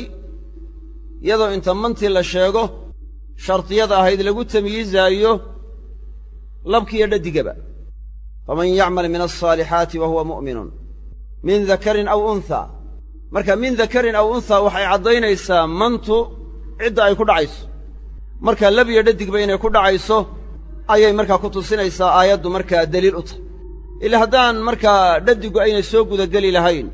iyadoo inta mantii la sheego shardiyada ahayd lagu tamyiizaayo labkiiyo dhadigaba faman yacmal min alsaalixaati wa huwa mu'minun min dakarin aw unhaa marka min dakarin aw unhaa waxay caddaynaysaa mantu cidda ay ku dhacayso. Marka lab iyo dhadigba inay ku dhacayso ayay markaa ku tusinaysaa aayaddu markaa deliil u tahay. Ilaa haddaan markaa dhadigu aynay soo gudageli lahayn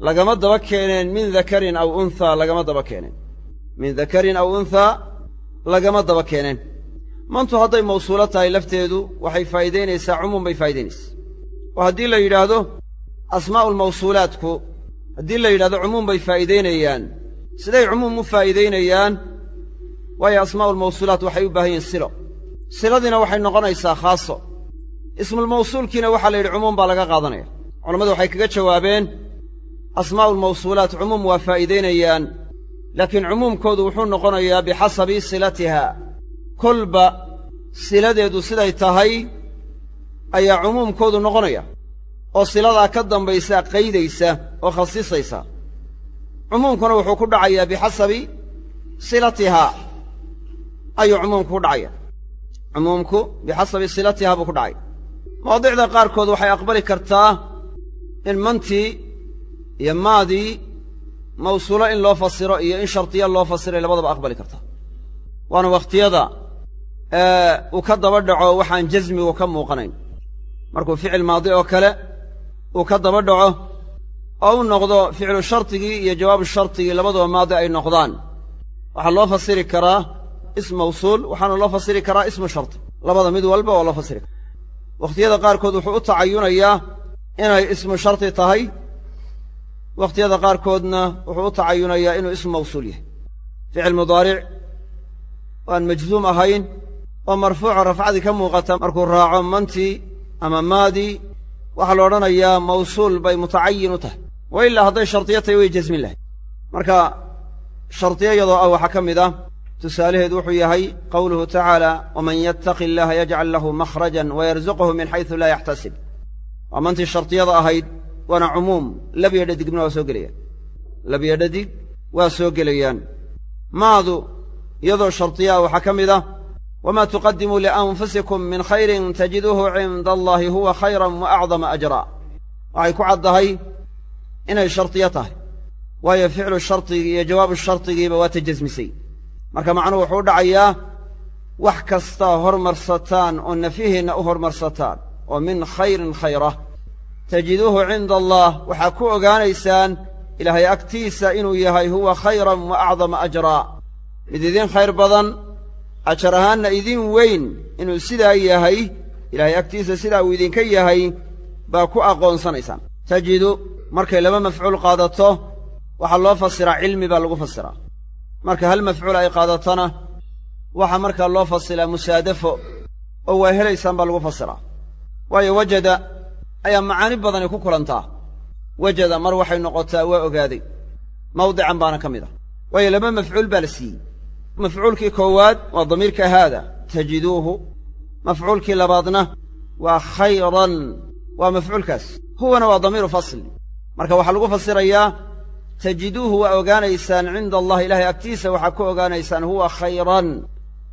lagama daba keeneen min dakarin aw unhaa lagama daba keeneen. Min dakarin aw unhaa lagama daba keeneen. Mantu hadday mawsuulo tahay lafteedu waxay faa'iidaynaysaa cumuum bay faa'idaynaysaa oo haddii la yidhaahdo asmaa'ulmawsuulaadku haddii la yidhahdo cumuum bay faa'iidaynayaan. Siday cumuum u faa'iidaynayaan waayo asmaa'ulmawsuulaat waxay u baahan yihiin silo. Siladiina waxay noqonaysaa khaaso. Ismulmawsuulkiina waxaa la yidhi cumuum baa laga qaadanaya. Culammadu waxay kaga jawaabeen asmaa'ulmawsuulaat cumuum waa faa'iidaynayaan laakiin cumuumkoodu wuxuu noqonayaa bixasabi silatiha. Kolba siladeedu siday tahay ayaa cumuumkoodu noqonaya oo siladaa ka dambaysaa qaydaysa oo khasisaysa. Cumuumkuna wuxuu ku dhacayaa bixasabi silatihaa ayuu cumuumku ku dhacaya. Cumuumku bixasabi silatihaa buu ku dhacay. Mawaadicda qaarkood waxay aqbali kartaa in mantii iyo maadii mawsuulo in loo fasiro iyo in shardiya loo fasiray labadaba aqbali kartaa waana wakhtiyada uu ka daba dhaco waxaan jasmigu ka muuqanayn. Markuu ficil maadi oo kale uu ka daba dhaco oo u noqdo ficlu shardigii iyo jawaabu shardigii labaduba maadi ay noqdaan. Waxaa loo fasiri karaa ism mawsuul waxaana loo fasiri karaa ismu shardi labada mid walba waa loo fasiri karaa. Wakhtiyada qaarkood wuxuu u tacayunayaa inay ismu shardi tahay wakhtiyada qaarkoodna wuxuu u tacayunayaa inuu ismu mawsuul yahay. Ficil mudaaric aan majzuum ahayn oo marfuuco rafcadii ka muuqata markuu raaco mantii ama maadii waxaa la odhanayaa mawsuul bay mutacayin u tahay. Wa ilaa hadday shardiyo tahay way jasmin lahay marka shardiyo iyadoo ah waxaa ka mid ah tusaalaheedu wuxuu yahay qowluhu tacaala waman yattaqi illaaha yajcal lahu makhrajan wayarzuqhu min xaysu laa yaxtasib waa mantii shardiyada ahayd waana cumuum. Labyo dhadigna waa soo gelayaan. Labyo dhadig waa soo gelayaan. Maadu iyadoo shardiyaa waxaa ka mid ah wamaa tuqadimuu lianfusikum min khayrin tajiduuhu cinda allaahi huwa khayran wa acdama ajraa waxay ku caddahay inay shardiyo tahay. Waayo ficlu shardigii iyo jawaabu shardigiiba waa tajasmisay. Marka macnuhu wuxuu u dhacayaa wax kastaa hormarsataan oo nafyihiinna u hormarsataan oo min khayrin khayra tajiduuhu cinda allaah waxaa ku ogaanaysaan ilaahay agtiisa inuu yahay huwa khayran wa acdama ajraa mid idin khayr badan ajar ahaanna idin weyn inuu sidaa yahay ilaahay agtiisa sidaa uu idinka yahay baa ku aqoonsanaysaan. Tajidu markay laba mafcuul qaadato waxaa loo fasiraa cilmi baa lagu fasiraa. Marka hal mafcuul ay qaadatona waxaa markaa loo fasilaa musaadafo oo waa helaysaan baa lagu fasiraa ayaa macaani badani ku kulantaa. Wajada mar waxay noqotaa waa ogaaday. Mawdican baana ka mid ah. Waayo laba mafcuul baa la siiyey. Mafcuulkii koowaad waa damiirka haada tajiduuhu. Mafcuulkii labaadna waa khayran waa mafcuulkaas. Huwana waa damiiru fasli marka waxaa lagu fasirayaa tajiduuhu waa ogaanaysaan cinda allahi ilaahay agtiisa waxaa ku ogaanaysaan huwa khayran.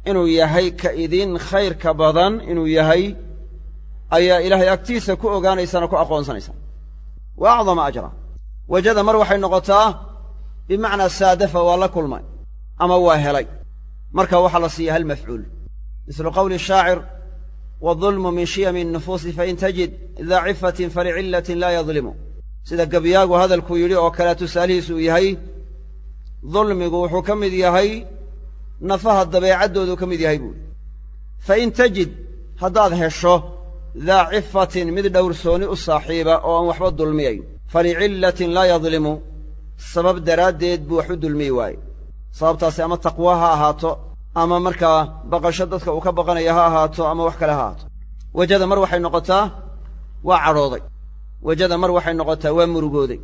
Inuu yahay ka idin khayrka badan inuu yahay ayaa ilaahay agtiisa ku ogaanaysaan ku aqoonsanaysaan wa acdama ajra. Wajada mar waxay noqotaa bimacnaa saadafa waa la kulmay ama waa helay. Marka waxaa la siiya hal mafcuul. Mislu qowli shaacir waadulmu min shiyami nnufuusi fain tajid daa cifatin falicillatin laa yadlimu sida gabyaagu hadalkuu yidhi oo kale tusaalihiisu yahay dulmigu wuxuu ka mid yahay nafaha dabeecaddoodu ka mid yahay buuhi fa in tajid haddaad hesho daa cifatin mid dhowrsooni u saaxiiba oo aan waxba dulmiyayn falicillatin laa yadlimu sabab daraaddeed buu wax u dulmiyi waaye. Sababtaasi ama taqwa ha ahaato ama markaa baqasho dadka uu ka baqanaya ha ahaato ama wax kale ha ahaato. Wejada mar waxay noqotaa waa cadhooday. Wejada mar waxay noqotaa waa murugooday.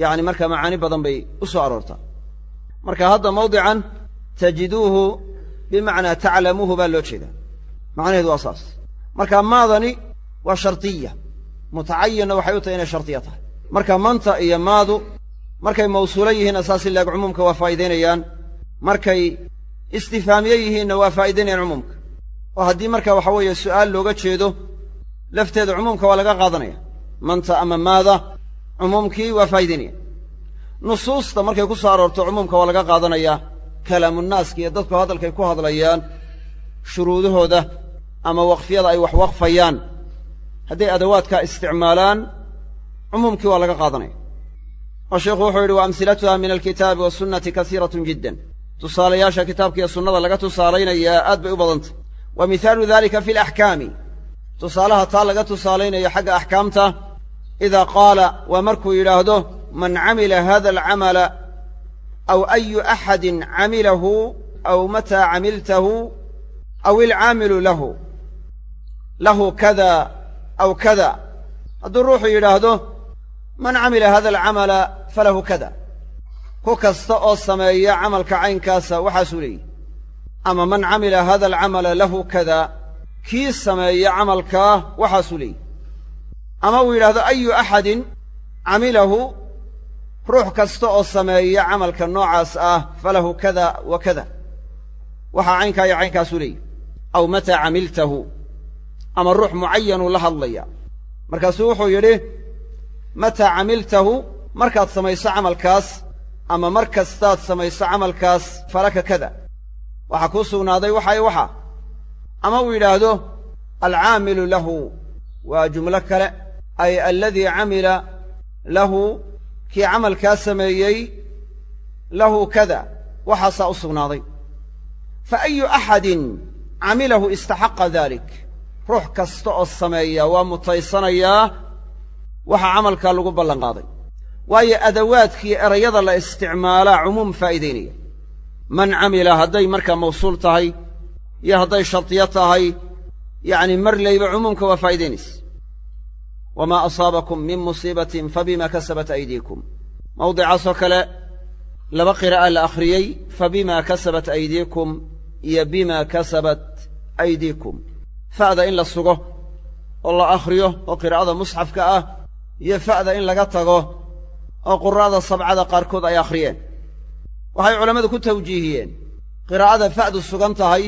Yacni markaa macaani badan bay u soo aroortaa. Marka hadda mawdican tajiduuhu bimacnaa taclamuuhu baa loo jeedaa. Macnaheedu waa saas marka maadani waa shardiya mutacayanna waxay u tahay inay shardiya tahay. Marka manta iyo maadu markay mawsuulo yihiin asaasi laag cumuumka waa faa'idaynayaan markay istifaamiye yihiinna waa faa'idaynayaan cumuumka. Oo haddii marka waxa weeye su'aal looga jeedo lafteeda cumuumka waa laga qaadanaya. Manta ama maada cumuumkii waa faa'idaynaya nusuusta markay ku soo aroorto cumuumka waa laga qaadanayaa kalaamunaaska iyo dadku hadalkay ku hadlayaan shuruudahooda ama waqfiyada ay wax waqfayaan hadday adawaadkaa isticmaalaan cumuumkii waa laga qaadanaya. Oo sheikhu wuxuu yidhi wa amhilatuha min alkitaabi wasunnati kasiiratun jiddan. Tusaalayaasha kitaabka iyo sunnada laga tusaalaynayaa aad bay u badantay. Wa mihaalu dalika fi alaxkaami tusaalaha taa laga tusaalaynayo xagga axkaamta idaa qaala waa markuu yidhaahdo man camila hada alcamala aw ayu axadin camilahu aw mataa camiltahu aw ilcaamilu lahu lahu kada aw kada. Hadduu ruuxu yidhaahdo man camila hada alcamala falahu kada. Ku kasta oo sameeya camalka caynkaasa waxaasuu leeyihi ama man camila hada alcamala lahu kada kii sameeya camalkaa waxaasuu leeyihi ama uu yidhahdo ayu axadin camilahu ruux kasta oo sameeya camalka noocaas ah falahu kada wa kada. Waxaa caynkaa iyo caynkaasuu leeyihi aw mataa camiltahu ama ruux mucayanuu la hadlaya. Markaasuu wuxuu yidhi mataa camiltahu markaad samayso camalkaas ama mar kastaad samayso camalkaas falaka kada. Waxaa kuu sugnaaday waxa i waxa. Ama uu yidhaahdo alcaamilu lahu waa jumlo kale ay aladii camila lahu kii camalkaa sameeyey lahu kada. Waxaasaa u sugnaaday. Fa ayu axadin camilahu istaxaqa dalik ruux kasta oo sameeya waa mutaysanayaa waxa camalkaa lagu ballan qaaday waayo adawaadkii erayada la isticmaalaa cumuum faa'iidaynaya man camila hadday markaa mawsuul tahay iyo hadday shardiyo tahay yacni mar layba cumuumka waa faa'idaynaysa wamaa asaabakum min musiibatin fabima kasabat aydiikum. Mawdicaasoo kale laba qiraa'a la akhriyey fabima kasabat aydiikum iyo bima kasabat aydiikum fa'da in la sugo oo la akhriyo oo qiraa'ada musxafka ah iyo fa'da in laga tago oo qura'ada sabcada qaarkood ay akhriyeen. Waxay culammadu ku tawjiihiyeen. Qiraa'ada fa'du sugan tahay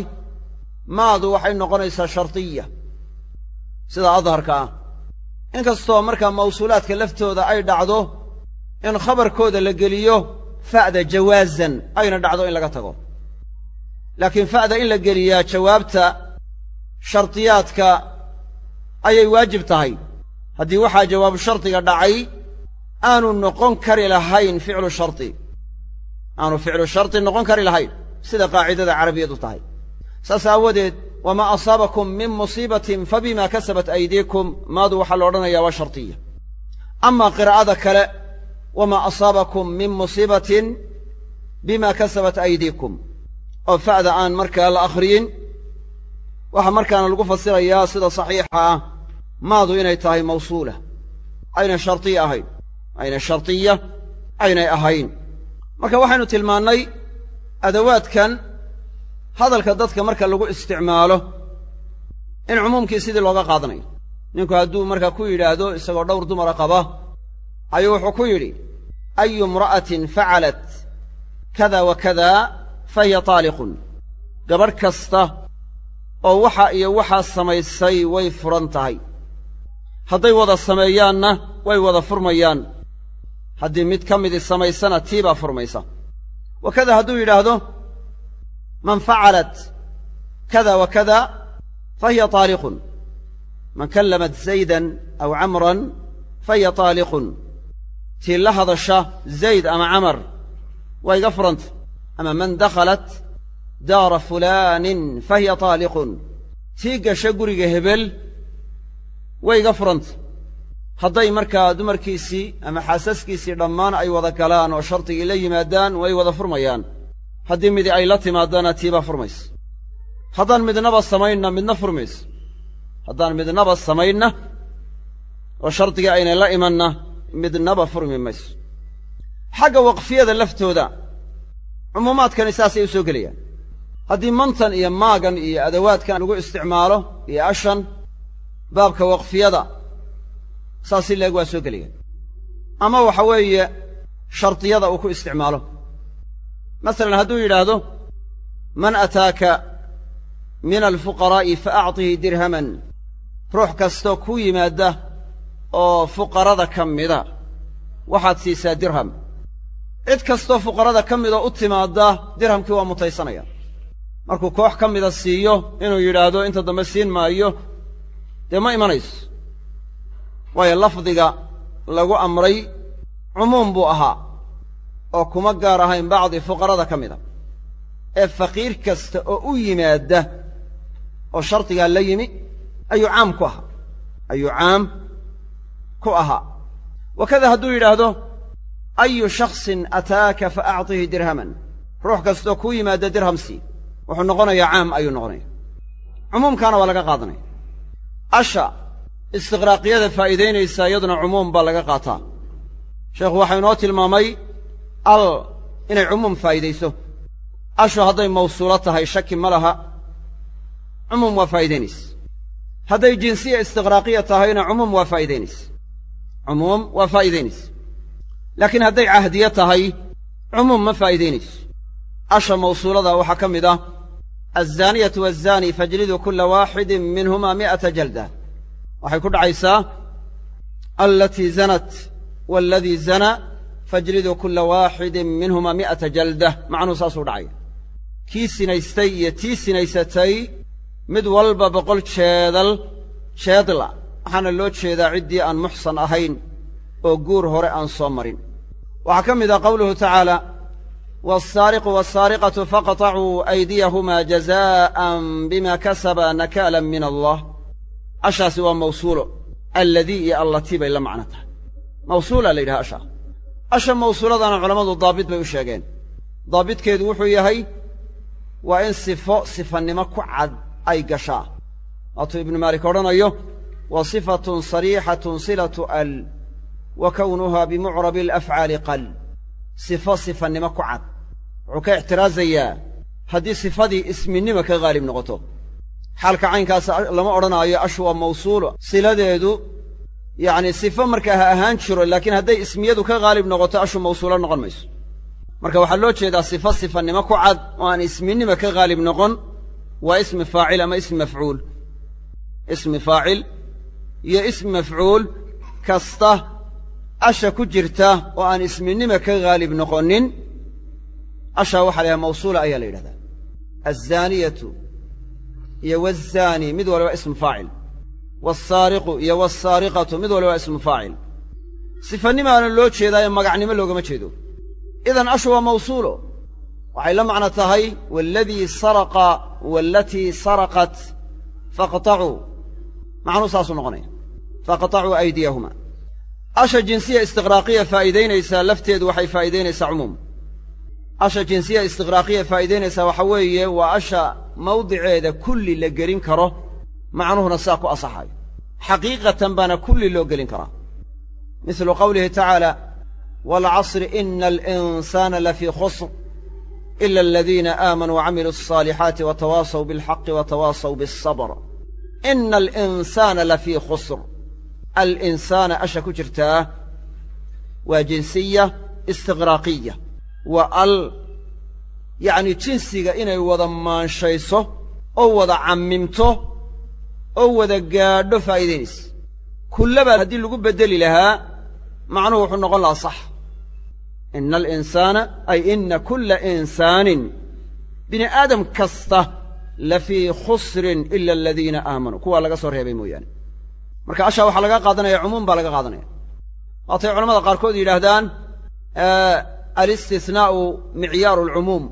maadu waxay noqonaysaa shardiya sida adharka ah. Inkastoo markaa mawsuulaadka laftooda ay dhacdo in khabarkooda la geliyo fa'da jawaazan ayna dhacdo in laga tago. Laakiin fa'da in la geliyaa jawaabta shardiyaadka ayay waajib tahay. Haddii waxaa jawaabu shardiga dhacay aanu noqon kari lahayn ficlu shardi aanu ficlu shardi noqon kari lahayn. Sida qaacidada carabiyadu tahay. Saas aawadeed wamaa asaabakum min musiibatin fabima kasabat aydiikum maadu waxaa la odhanayaa waa shardiya amaa qiraa'ada kale wamaa asaabakum min musiibatin bima kasabat aydiikum. Oo fa'da aan markaa la akhriyin waxaa markaana lagu fasirayaa sida saxiixa ah maadu inay tahay mawsuula. Ayna shardiya ahayn ayna shardiya aynay ahayn. Marka waxaynu tilmaannay adawaadkan hadalka dadka marka lagu isticmaalo in cumuumkii sidii looga qaadanayo. Ninku hadduu markaa ku yidhaahdo isagoo dhowr dumara qaba ayuu wuxuu ku yidhi ayu imra'atin facalat kada wa kada fa hiya taaliqun. Gabadh kasta oo waxa iyo waxaa samaysay way furan tahay. Hadday wada sameeyaanna way wada furmayaan. Haddii mid ka midii samaysana tii baa furmaysa. Wa kada hadduu yidhaahdo man facalat kada wa kada fa hiya taaliqun. Man kallamat zaydan aw camran fa hiya taaliqun. Tii la hadasha zayd ama camar waa iga furanta. Ama man dakhalat daara fulaanin fa hiya taaliqun tii gasha guriga hebel way iga furanta hadday markaa dumarkiisii ama xaasaskiisii dhammaan ay wada galaan oo shardigii la yimaadaan way wada furmayaan. haddii midi ay la timaadana tiibaa furmaysa haddaan midnaba samaynna midna furmayso haddaan midnaba samaynna oo shardigii aynay la imanna midnaba furmi mayso xagga waqfiyada laftooda cumuumaadkani saasay u soo gelayaan haddii mantan iyo maagan iyo adawaadkan lagu isticmaalo iyo ashan baabka waqfiyada saas si leeg waa soo gelayaan ama waxa weeye shardiyada uu ku isticmaalo. Masalan hadduu yidhaahdo man ataaka min alfuqaraa'i fa acطihi dirhaman ruux kastoo ku yimaadda oo fuqarada ka mida waxaad siisaa dirham. Cid kastoo fuqarada ka midoo u timaadda dirhamkii waa mutaysanaya markuu koox ka mida siiyo inuu yidhaahdo inta dambe siin maayo. Dee ma imanayso? Waayo lafdiga lagu amray cumuum buu ahaa oo kuma gaar ahayn bacdi fuqarada ka mida. Ee faqiir kasta oo u yimaadda oo shardigaa la yimi ayuu caam ku ahaa. Ayuu caam ku ahaa. Wakada hadduu yidhaahdo ayu shaksin ataaka fa acطihi dirhaman. Ruux kastoo kuu yimaadda dirham sii wuxuu noqonayaa caam ayuu noqonaya cumuumkaana waa laga qaadanaya. Asha istiqraaqiyada faa'iidaynaysaa iyaduna cumuum baa laga qaataa. Sheekhu waxaa inoo tilmaamay al inay cumuum faa'iidayso. Ashu hadday mawsuulo tahay shaki ma laha. Cumuum waa faa'iidaynaysa. Hadday jinsiya istiqraaqiya tahayna cumuum waa faa'iidaynaysa. Cumuum waa faa'iidaynaysa. Laakiin hadday cahdiye tahay cumuum ma faa'iidaynayso asha mawsuulada waxaa ka mid ah alzaaniyatu waazzaani fajliduu kulla waaxidin minhumaa mi'ata jalda waxay ku dhacaysaa alatii zanat waaladii zana fajliduu kulla waaxidin minhumaa mi'ata jalda macnuhu saasuu dhacaya kii sinaystay iyo tii sinaysatay mid walba boqol jeedal jeedla waxaana loo jeedaa ciddii aan muxsan ahayn oo guur hore aan soo marin waxaa ka mid ah qawluhu tacaala والsاariqu والsاariqaةu faqطacuu أydiyahumaa jazaءan bima kasaba nakaalan min allah ashaasi waa mawsuulo alladii iyo allatii bay la macno tahay mawsuula la yidhaha ashaa asha mawsuuladana culammadu daabit bay u sheegeen daabitkeedu wuxuu yahay waa in sifo sifannimo ku cad ay gashaa waatuu ibnu maalik odhanayo wa sifatun sariixatun silatu al wa kownuha bimucrabi alafcaali qal sifo sifannimo ku cad wuxuu ka ixtiraasayaa haddii sifadii isminima ka haalib noqoto. Xaalka caynkaas lama odhanaayo ashu waa mawsuulo siladeedu yacni sifo markaa ha ahaan jiro laakiin hadday ismiyadu ka haalib noqoto ashu mawsuulo noqon mayso. Marka waxaa loo jeedaa sifo sifannimo ku cad oo aan isminima ka haalib noqon waa ismi faacil ama ismi mafcuul. Ismi faacil iyo ismi mafcuul kasta asha ku jirta oo aan isminima ka haalib noqonin ashaa waxaa la yidhaha mawsuula ayaa la yidhahdaa. Alzaaniyatu iyo waazzaani mid waliba ismu faacil. Waalsaariqu iyo waalsaariqatu mid waliba ismu faacil. Sifanimaana loo jeedaayo magacnimo loogama jeedo. Idan ashu waa mawsuulo. Waxay la macno tahay waaladii saraqa waalatii saraqat faqtacuu. Macnuu saasuu noqonaya. Faqtacuu aydiyahuma asha jinsiya istiqraaqiya faa'iidaynaysaa lafteedu waxay faa'iidaynaysaa cumuum asha jinsiya istiqraaqiya faa'iidaynaysaa waxa weeye waa asha mawdiceeda kulli la gelin karo macnuhuna saa ku asaxayo xaqiiqatan baana kulli loo gelin karaa. Mislu qawlihi tacaala waalcasri ina alinsaana lafii khusr ila aladiina aamanuu wacamiluu alصaalixaati watawaasaw bialxaqi watawaasaw bialsabr ina alinsaana lafii khusr. Alinsaana asha ku jirtaa waa jinsiya istiqraaqiya waa al yacni jinsiga inay wada maanshayso oo wada cammimto oo wada gaadho faa'iidaynaysa kullaba haddii lagu beddeli lahaa macnuhu wuxuu noqon lahaa sax. Ina alinsaana ay ina kulla insaanin bini aadam kasta lafii khusrin ila aladiina aamanuu kuwaa laga soo reebay mooyaane. Marka ashaa waxaa laga qaadanaya cumuum baa laga qaadanaya. Waatay culamada qaarkood yidhaahdaan alistinaa'u micyaaru alcumuum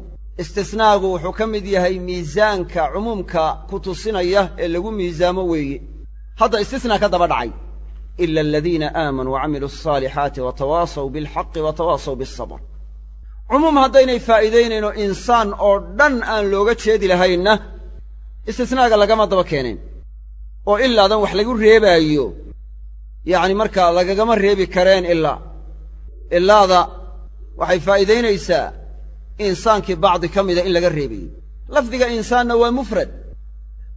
istisnaagu wuxuu ka mid yahay miisaanka cumuumka ku tusinaya ee lagu miisaamo weeye hadda istisnaa ka daba dhacay. Ila aladiina aamanuu wacamiluu asaalixaati watawaasaw bilxaqi watawaasaw biasabr cumuum haddaynay faa'iidaynayno insaan oo dhan aan looga jeedi lahaynna istisnaaga lagama daba keeneen oo ilaadan wax lagu reebaayo yacni markaa lagagama reebi kareen ilaa ilaada waxay faa'iidaynaysaa insaankii bacdi ka mida in laga reebayo lafdiga insaanna waa mufrad.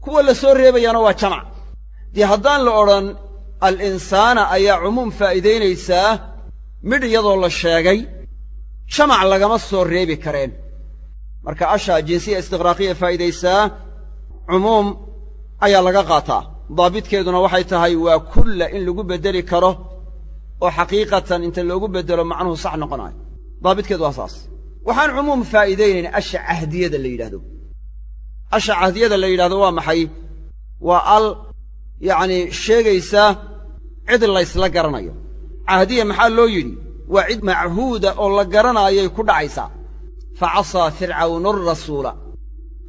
Kuwa la soo reebayaana waa jamac. Dee haddaan la odhan al-insaana ayaa cumuum faa'iidaynaysaa midh iyadoo la sheegay jamac lagama soo reebi kareen. Marka ashaa jinsiya istiqraaqiya faa'idaysaa cumuum ayaa laga qaataa. Daabitkeeduna waxay tahay waa kulla in lagu beddeli karo oo xaqiiqatan inta loogu beddelo macnuhu sax noqonayo daabitkeedu waa saas. Waxaan cumuum faa'iidaynayn asha cahdiyada la yidhahdo asha cahdiyada la yidhahdo waa maxay? Waa al yacnii sheegaysa cid laysla garanayo. Cahdiya maxaa loo yidhi? Waa cid machuuda oo la garanaayay ku dhacaysaa fa casaa fircawnu arasuula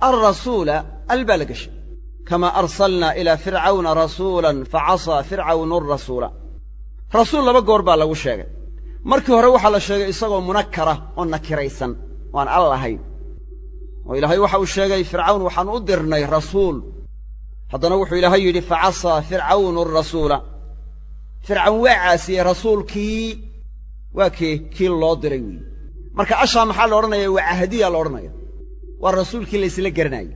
alrasuula al baa la geshay kamaa arsalnaa ilaa fircawna rasuulan fa casaa fircawnu arasuula rasuul laba goor baa lagu sheegay markii hore waxaa la sheegay isagoo munakara oo nakiraysan waan al lahayn. Oo ilaahay waxa uu sheegay fircawn waxaan u dirnay rasuul. Haddana wuxuu ilaahay yidhi fa casaa fircawnu arasuula fircawn waa caasiyey rasuulkii waa kee kii loo diray weeye marka ashaa maxaa la odhanaya? Waa cahdiya la odhanaya. Waa rasuulkii laysla garanaayey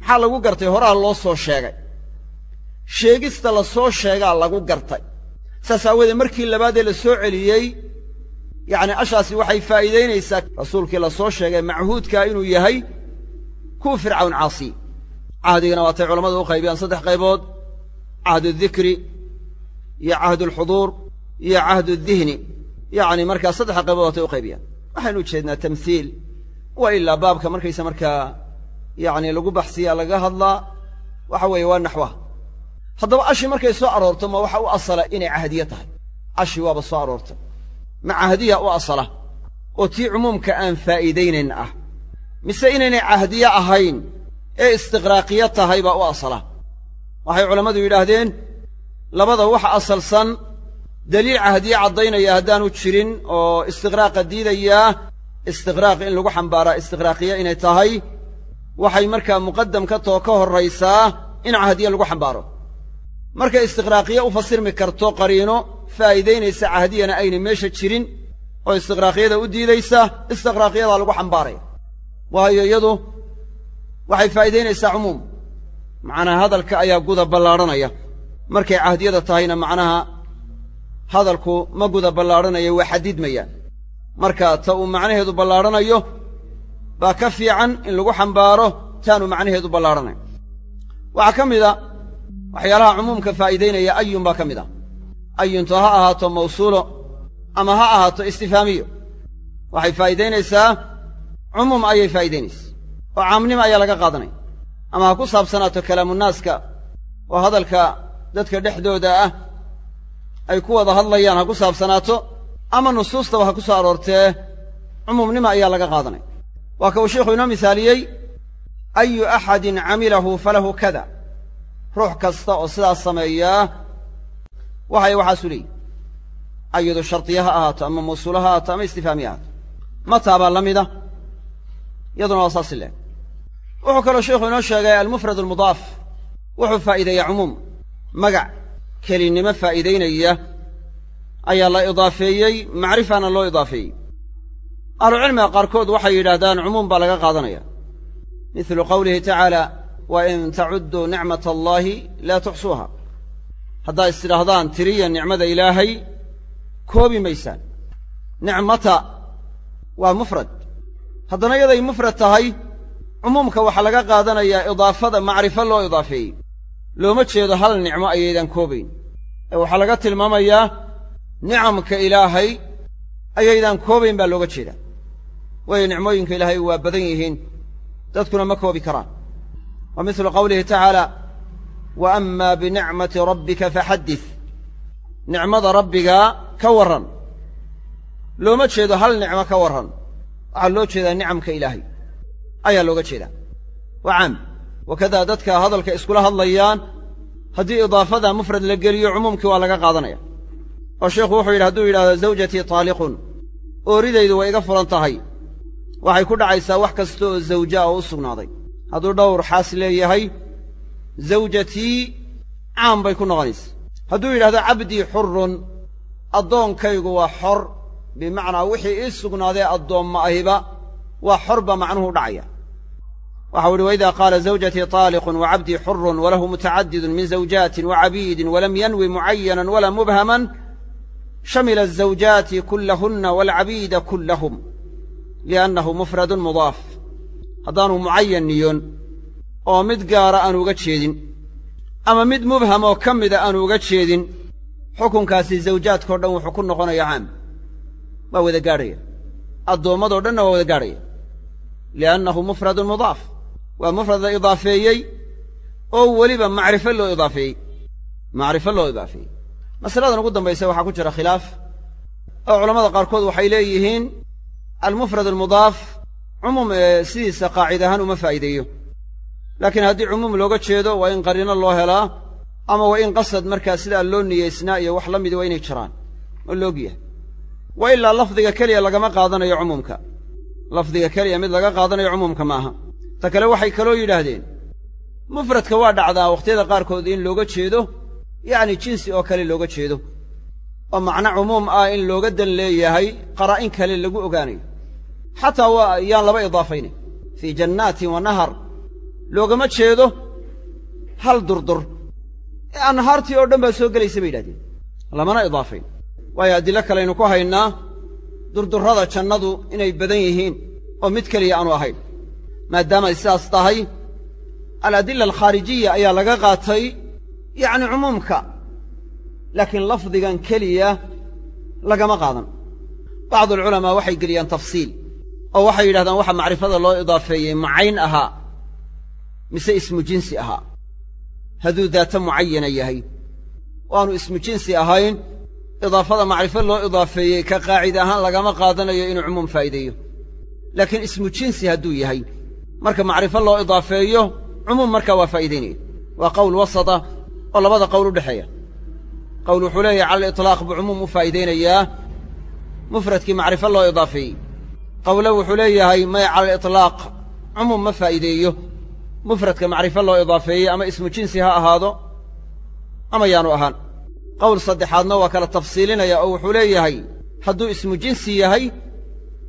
maxaa lagu gartay? Horaa loo soo sheegay. Sheegista la soo sheegaa lagu gartay saas aawoodee markii labaadee la soo celiyey yacni ashaasi waxay faa'iidaynaysaa rasuulkii la soo sheegay machuudkaa inuu yahay kuwa fircawn caasiy cahdigana waatay culammadu u qaybiyaan saddex qaybood cahdudikri iyo cahdulxuduur iyo cahdudihni yacni markaa saddexa qaybood waatay u qaybiyaan. Waxaynu ujeednaa tamhiil wa ilaa baabka markaysa markaa yacni lagu baxsiyaa laga hadlaa waxa weeye waa naxwaha haddaba ashi markay soo aroorto ma waxa u asala inay cahdiye tahay. Ashi waaba soo aroortay ma cahdiya u asala oo tii cumuumka aan faa'iidaynayn ah. Mise inaynay cahdiye ahayn ee istiqraaqiya tahay baa u asala. Waxay culammadu yidhaahdeen labada waxa asalsan deliil cahdiye caddaynaya haddaanu jirin oo istiqraaqa diidayaa istiqraaq in lagu xambaaraa istiqraaqiya inay tahay waxay markaa muqaddam ka too ka horraysaa in cahdiye lagu xambaaro markay istiqraaqiye u fasirmi karto qariino faa'iidaynaysa cahdiyana aynay meesha jirin. Oo istiqraaqiyada u diidaysa istiqraaqiyadaa lagu xambaaraya. Waayo iyadu waxay faa'iidaynaysaa cumuum. Macnaha hadalka ayaa guda ballaadhanaya. Markay cahdiyada tahayna macnaha hadalku ma guda ballaadhanaya waa xadidmaya marka ta uu macnaheedu ballaadhanayo baa ka fiican in lagu xambaaro taanu macnaheedu ballaadhanayn waxaa ka mida waxyaalaha cumuumka faa'iidaynaya ayun baa ka mid ah ayunto ha ahaato mawsuulo ama ha ahaato istifaamiyo. Waxay faa'iidaynaysaa cumuum ayay faa'iidaynaysaa oo caamnimo ayaa laga qaadanaya. Ama ha ku saabsanaato kalaamunaaska oo hadalka dadka dhexdooda ah ay ku wada hadlayaan ha ku saabsanaato ama nusuustaba ha ku soo aroortee cumuumnimo ayaa laga qaadanaya. Waa ka uu sheikhu inoo misaaliyey ayu axadin camilahu falahu kada ruux kasta oo sidaas sameeyaa waxay waxaasu leeyihi ayadu shardiye ha ahaato ama mawsuulo ha ahaato ama istifaamiye ahaato mataa baa la mida? Iyaduna waa saasi leeg wuxuu kaloo sheikhu inoo sheegay almufrad almudaaf. Wuxuu faa'iideeyaa cumuum. Magac kelinnimo faa'iidaynaya ayaa la idaafeeyey macrifana loo idaafeeyey. Ahlucilmiga qaarkood waxay yidhaahdaan cumuum baa laga qaadanaya. Midlu qowlihi tacaala wa in tacudduu nicmata allaahi laa tuxsuuha haddaa is tidhaahdaan tiriya nicmada ilaahay koobi maysaan. Nicmata waa mufrad. Haddana yaday mufrad tahay cumuumka waxaa laga qaadanayaa idaafada macrifo loo idaafeeyey. Looma jeedo hal nicmo ayaydan koobayn. Ee waxaa laga tilmaamayaa nicamka ilaahay ayaydan koobayn baa looga jeedaa. Waayo nicmooyinka ilaahay waa badan yihiin. Dadkuna ma koobi karaan midlu qowlihi tacaala wa ammaa binicmati rabbika faxaddis nicmada rabbigaa ka warran looma jeedo hal nicmo ka warran waxaa loo jeedaa nicamka ilaahay ayaa looga jeedaa waa caam wakadaa dadka hadalka iskula hadlayaan haddii idaafada mufrad la geliyo cumuumkii waa laga qaadanaya oo sheikhu wuxuu yidhi hadduu yidhahdo zawjatii taaliqun ooridaydu way iga fulan tahay waxay ku dhacaysaa wax kasta oo zawja oo u sugnaaday hadduu dhowr xaas leeyahay zawjatii caam bay ku noqonaysa hadduu yidhahdo cabdii xurun addoonkaygu waa xor. Bimacnaa wixii ii sugnaadee addoomma ahiba waa xor baa macnuhu dhacaya. Waxau ihi waidaa qaala zawjatii taaliqun wa cabdii xurun walahu mutacadidun min zawjaatin wa cabiidin walam yanwi mucayanan walaa mubhaman shamila azawjaati kullahunna waalcabiida kullahum liannahu mufradun mudaaf haddaanu mucayan niyoon oo mid gaara aanu uga jeedin ama mid mubham oo ka mida aanu uga jeedin xukunkaasi zawjaadkao dhan wuxuu ku noqonaya caam waa wada gaadhaya. Addoommadoo dhanna waa wada gaadhaya. Liannahu mufradun mudaaf. Waa mufrad la idaafeeyey oo weliba macrifo loo idaafeeyey. Macrifo loo idaafeeyey. Masaladan ugu dambaysa waxaa ku jira khilaaf oo culammada qaarkood waxay leeyihiin almufrad almudaaf cumuum sidiisa qaacid ahaan uma faa'iideeyo. Laakiin haddii cumuum looga jeedo waa in qariino loo helaa ama waa in qasad markaa sidaa loo niyeysnaa iyo wax la midi waa inay jiraan. Oo loogyahay wa ilaa lafdiga keliya lagama qaadanayo cumuumka. Lafdiga keliya mid laga qaadanayo cumuumka maaha ta kale waxay kaloo yidhaahdeen mufradka waa dhacdaa wakhtiyada qaarkood in looga jeedo yacni jinsi oo kale looga jeedo. Oo macno cumuum ah in looga dan leeyahay qaraa'in kale lagu ogaanayo xataa yaan laba idaafaynayn fii jannaatin wa nahar. Loogama jeedo hal durdur. Ee anhaartii oo dhan baa soo gelaysa bay yidhahdeen. Lamana idaafayn. Waayo addilo kalaynu ku haynaa durdurrada jannadu inay badan yihiin oo mid keliya aanu ahayn. Maadaamay sidaas tahay aladilla alkhaarijiya ayaa laga qaatay yacni cumuumka. Laakiin lafdigan keliya lagama qaadan. Bacdualculamaa waxay geliyaan tafsiil oo waxay yidhahdaan waxa macrifada loo idaafeeyey macayn ahaa mise ismu jinsi ahaa hadduu daata mucayana yahay. Waanu ismu jinsi ahayn idaafada macrifo loo idaafeeyey ka qaacid ahaan lagama qaadanayo inuu cumuum faa'iideeyo. Laakiin ismu jinsi hadduu yahay marka macrifo loo idaafeeyo cumuum markaa waa faa'iidaynaya waa qowl wasata oo labada qowl u dhexeeya. Qowl wuxuu leeyahay cala aliطlaaq buu cumuum u faa'iidaynayaa mufradkii macrifo loo idaafeeyey qowle wuxuu leeyahay maya cala aliطlaaq cumuum ma faa'iideeyo. Mufradka macrifo loo idaafeeyey ama ismu jinsi ha ahaado ama yaanu ahaan. Qowl saddexaadna waa kala tafsiilinaya oo wuxuu leeyahay hadduu ismu jinsi yahay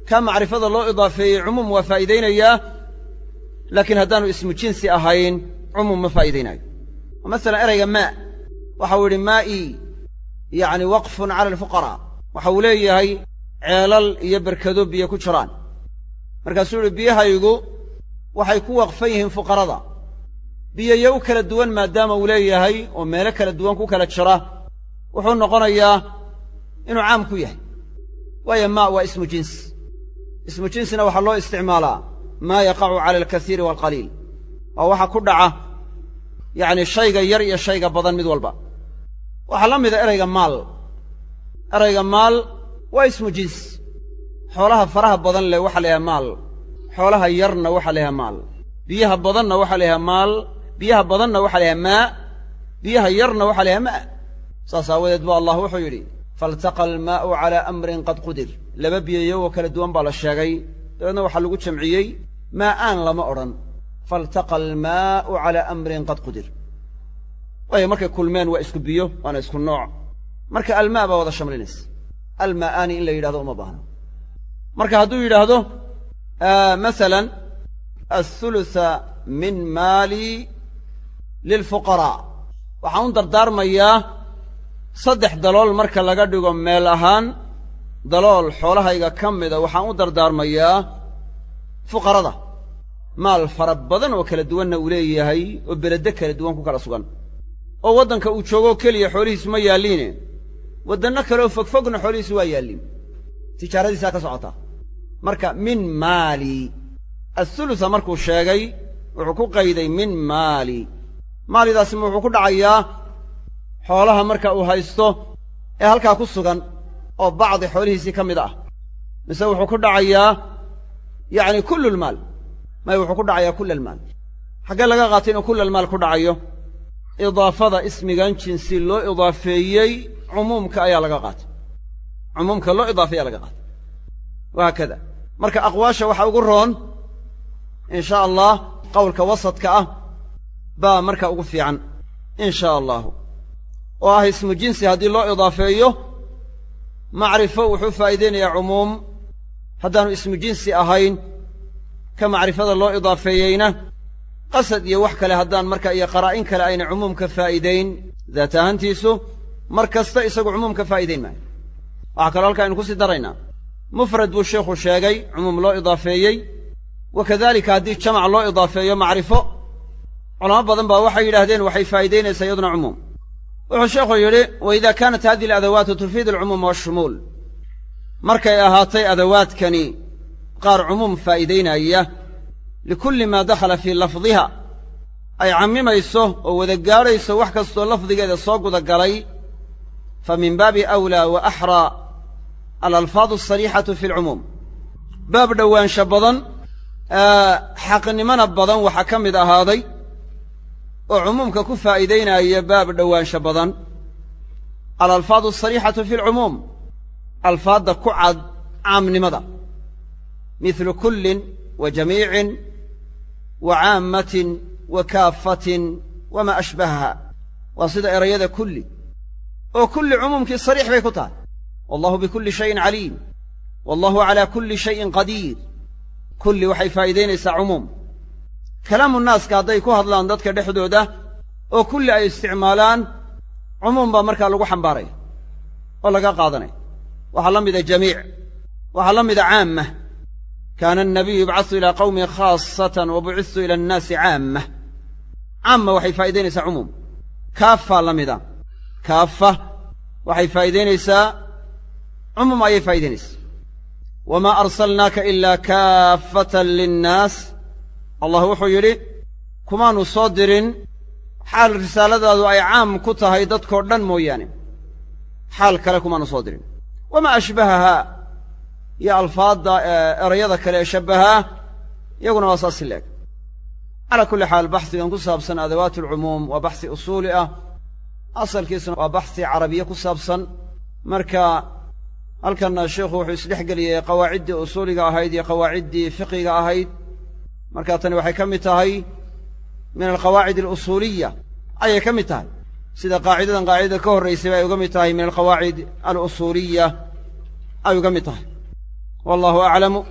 kaa macrifada loo idaafeeyey cumuum waa faa'iidaynayaa laakiin haddaanu ismu jinsi ahayn cumuum ma faa'iidaynayo oo masalan erayga maa waxau yidhi maa'ii yacni waqfun cala alfuqaraa waxa uu leeyahay ceelal iyo berkado biyo ku jiraan. Markaasuu yidhi biyahaygu waxay ku waqfan yihiin fuqarada. Biyoyo u kala duwan maadaama uu leeyahay oo meelo kala duwan ku kala jira wuxuu noqonayaa inuu caam ku yahay. Waayo maa waa ismu jinsi ismu jinsina waxaa loo isticmaalaa maa yaqacu cala alkasiiri waalqaliil waa waxa ku dhaca yacni shayga yar iyo shayga badan mid walba. Waxaa la mida erayga maal. Erayga maal waa ismu jinsi xoolaha faraha badan leh waxaa la maal. Xoolaha yarna waxaa la maal. Biyaha badanna waxaa la maal. Biyaha badanna waxaa la maa. Biyaha yarna waxaa la maa. Saas aawadeed ba allah wuxuu yidhi faltaqa almaa'u calaa amrin qad qudir. Laba biyayo oo kala duwan baa la sheegay. Dabeedna waxaa lagu jamciyey maa'aan lama odhan. Faltaqa almaa'u calaa amrin qad qudir. Waayo markay kulmeen waa isku biyo waana isku nooc. Marka almaa baa wada shamlinaysa almaa'aani in la yidhahdo uma baahno. Marka hadduu yidhaahdo masalan athulutha min maali lilfuqaraa. Waxaan u dardaarmayaa saddex dalool marka laga dhigo meel ahaan dalool xoolahayga ka mida waxaan u dardaarmayaa fuqarada. Maal fara badan oo kala duwanna uu leeyahay oo belede kala duwan ku kala sugan. Oo waddanka uu joogoo keliya xoolihiisu ma yaalliine waddanno kaleoo fogfogna xoolihiisu waa yaalliin tijaaradiisaa ka socotaa marka min maali. Athulutha markuu sheegay wuxuu ku qayday min maali. Maalidaasima wuxuu ku dhacayaa xoolaha marka uu haysto ee halkaa ku sugan oo bacdi xoolihiisii ka mid ah. Mise wuxuu ku dhacayaa yacni kullulmaal may wuxuu ku dhacayaa kulalmaal xaggee laga qaatay inuu kulalmaal ku dhacayo idaafada ismigan jinsi loo idaafeeyey cumuumka ayaa laga qaatay. Cumuumka loo idaafeeya laga qaatay. Wahaakada marka aqwaasha waxaa ugu roon in sha allah qowlka wasadka ah baa marka ugu fiican in sha allahu oo ah ismu jinsi haddii loo idaafeeyo macrifo wuxuu faa'iideynayaa cumuum. Haddaanu ismu jinsi ahayn ka macrifada loo idaafeeyeyna qasad iyo wax kale haddaan marka iyo qaraa'in kale ayna cumuumka faa'iidayn. Daat ahaantiisu mar kasta isagu cumuumka faa'iidayn maayo. Waxaa kaloo halkaa aynu ku sii daraynaa mufrad buu sheikhu sheegay cumuum loo idaafeeyey wa kadalika haddii jamac loo idaafeeyo macrifo culamo badan baa waxay yidhaahdeen waxay faa'iidaynaysaa iyaduna cumuum. Wuxuu sheekhu yidhi wa ida kaanat hadihi aladawaatu tufiidu alcumuuma waashumuul markay ahaatay adawaadkani qaar cumuum faa'iidaynaya likulli maa dakhala fii lafdiha ay cammimayso oo wada gaadhayso wax kastoo lafdigeeda soo guda galay fa min baabi awlaa wa axraa alalfaadu asariixatu fi alcumuum baab dhowaansha badan xaqnimona badan waxaa ka mid ahaaday oo cumuumka ku faa'iidaynaya baab dhowaansha badan alalfaadu asariixatu fi alcumuum alfaadda ku cad caamnimada midlu kullin wa jamiicin wa caammatin wa kaaffatin wamaa ashbahaha waa sida erayada kulli oo kulli cumuumkii sariix bay ku tahay. Wallahu bikulli shayin caliim. Wallahu calaa kulli shayin qadiir. Kulli waxay faa'iidaynaysaa cumuum. Kalaamu naaska hadday ku hadlaan dadka dhexdooda oo kulli ay isticmaalaan cumuum baa markaa lagu xambaaraya oo laga qaadanaya waxaa la mida jamiic waxaa la mida caamma. Kaana annabiyu yubcasu ilaa qawmin khaasatan wa bucistu ila annaasi caamma. Caamma waxay faa'idaynaysaa cumuum. Kaaffaa la mida kaaffa waxay faa'iidaynaysaa cumuum ayay faa'idaynaysaa wamaa arsalnaaka ilaa kaaffatan linnaas. Allah wuxuu yidhi kumaannu soo dirin xaal risaaladaadu ay caam ku tahay dadkoo dhan mooyaane. Xaal kale kumaannu soo dirin. Wamaa ashbahahaa iyo alfaadda erayada kale ee shabbahaa iyaguna waa saasi leeg. Calaa kulli xaal baxsigan ku saabsan adawaat alcumuum waa baxsi usuuli ah asalkiisuna waa baxsi carabiye ku saabsan. Marka halkanna sheikhu wuxuu isdhex geliyey qawaaciddii usuuliga ahayd iyo qawaaciddii fiqiga ahayd. Marka tani waxay ka mid tahay min alqawaacid alusuuliya ayay ka mid tahay. Sida qaacidadan qaacidada ka horraysayba ay uga mid tahay min alqawaacid alusuuliya ay uga mid tahay. Wallahu aclamu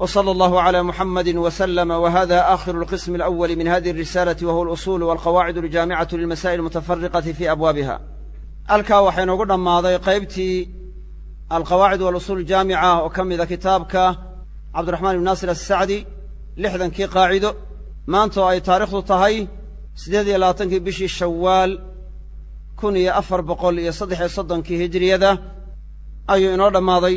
w sala allahu cala muxamadi waslama wa hada aakhiru alqismi alawali min hadihi alrisaalati wa huwa alusuul walqawaacid aljaamicatu lilmasaa'il almutafariqati fi abwaabiha halkaa waxaa inoogu dhammaaday qaybtii alqawaacid walusuul jaamica oo ka mida kitaabka cabdiraxmaan ibn naasir assacdi lixdankii qaacido maanta oo ay taariikhdu tahay siddeed iyo labaatankii bishii shawaal kun iyo afar boqol iyo saddex iyo soddonkii hijiriyada ayuu inoo dhammaaday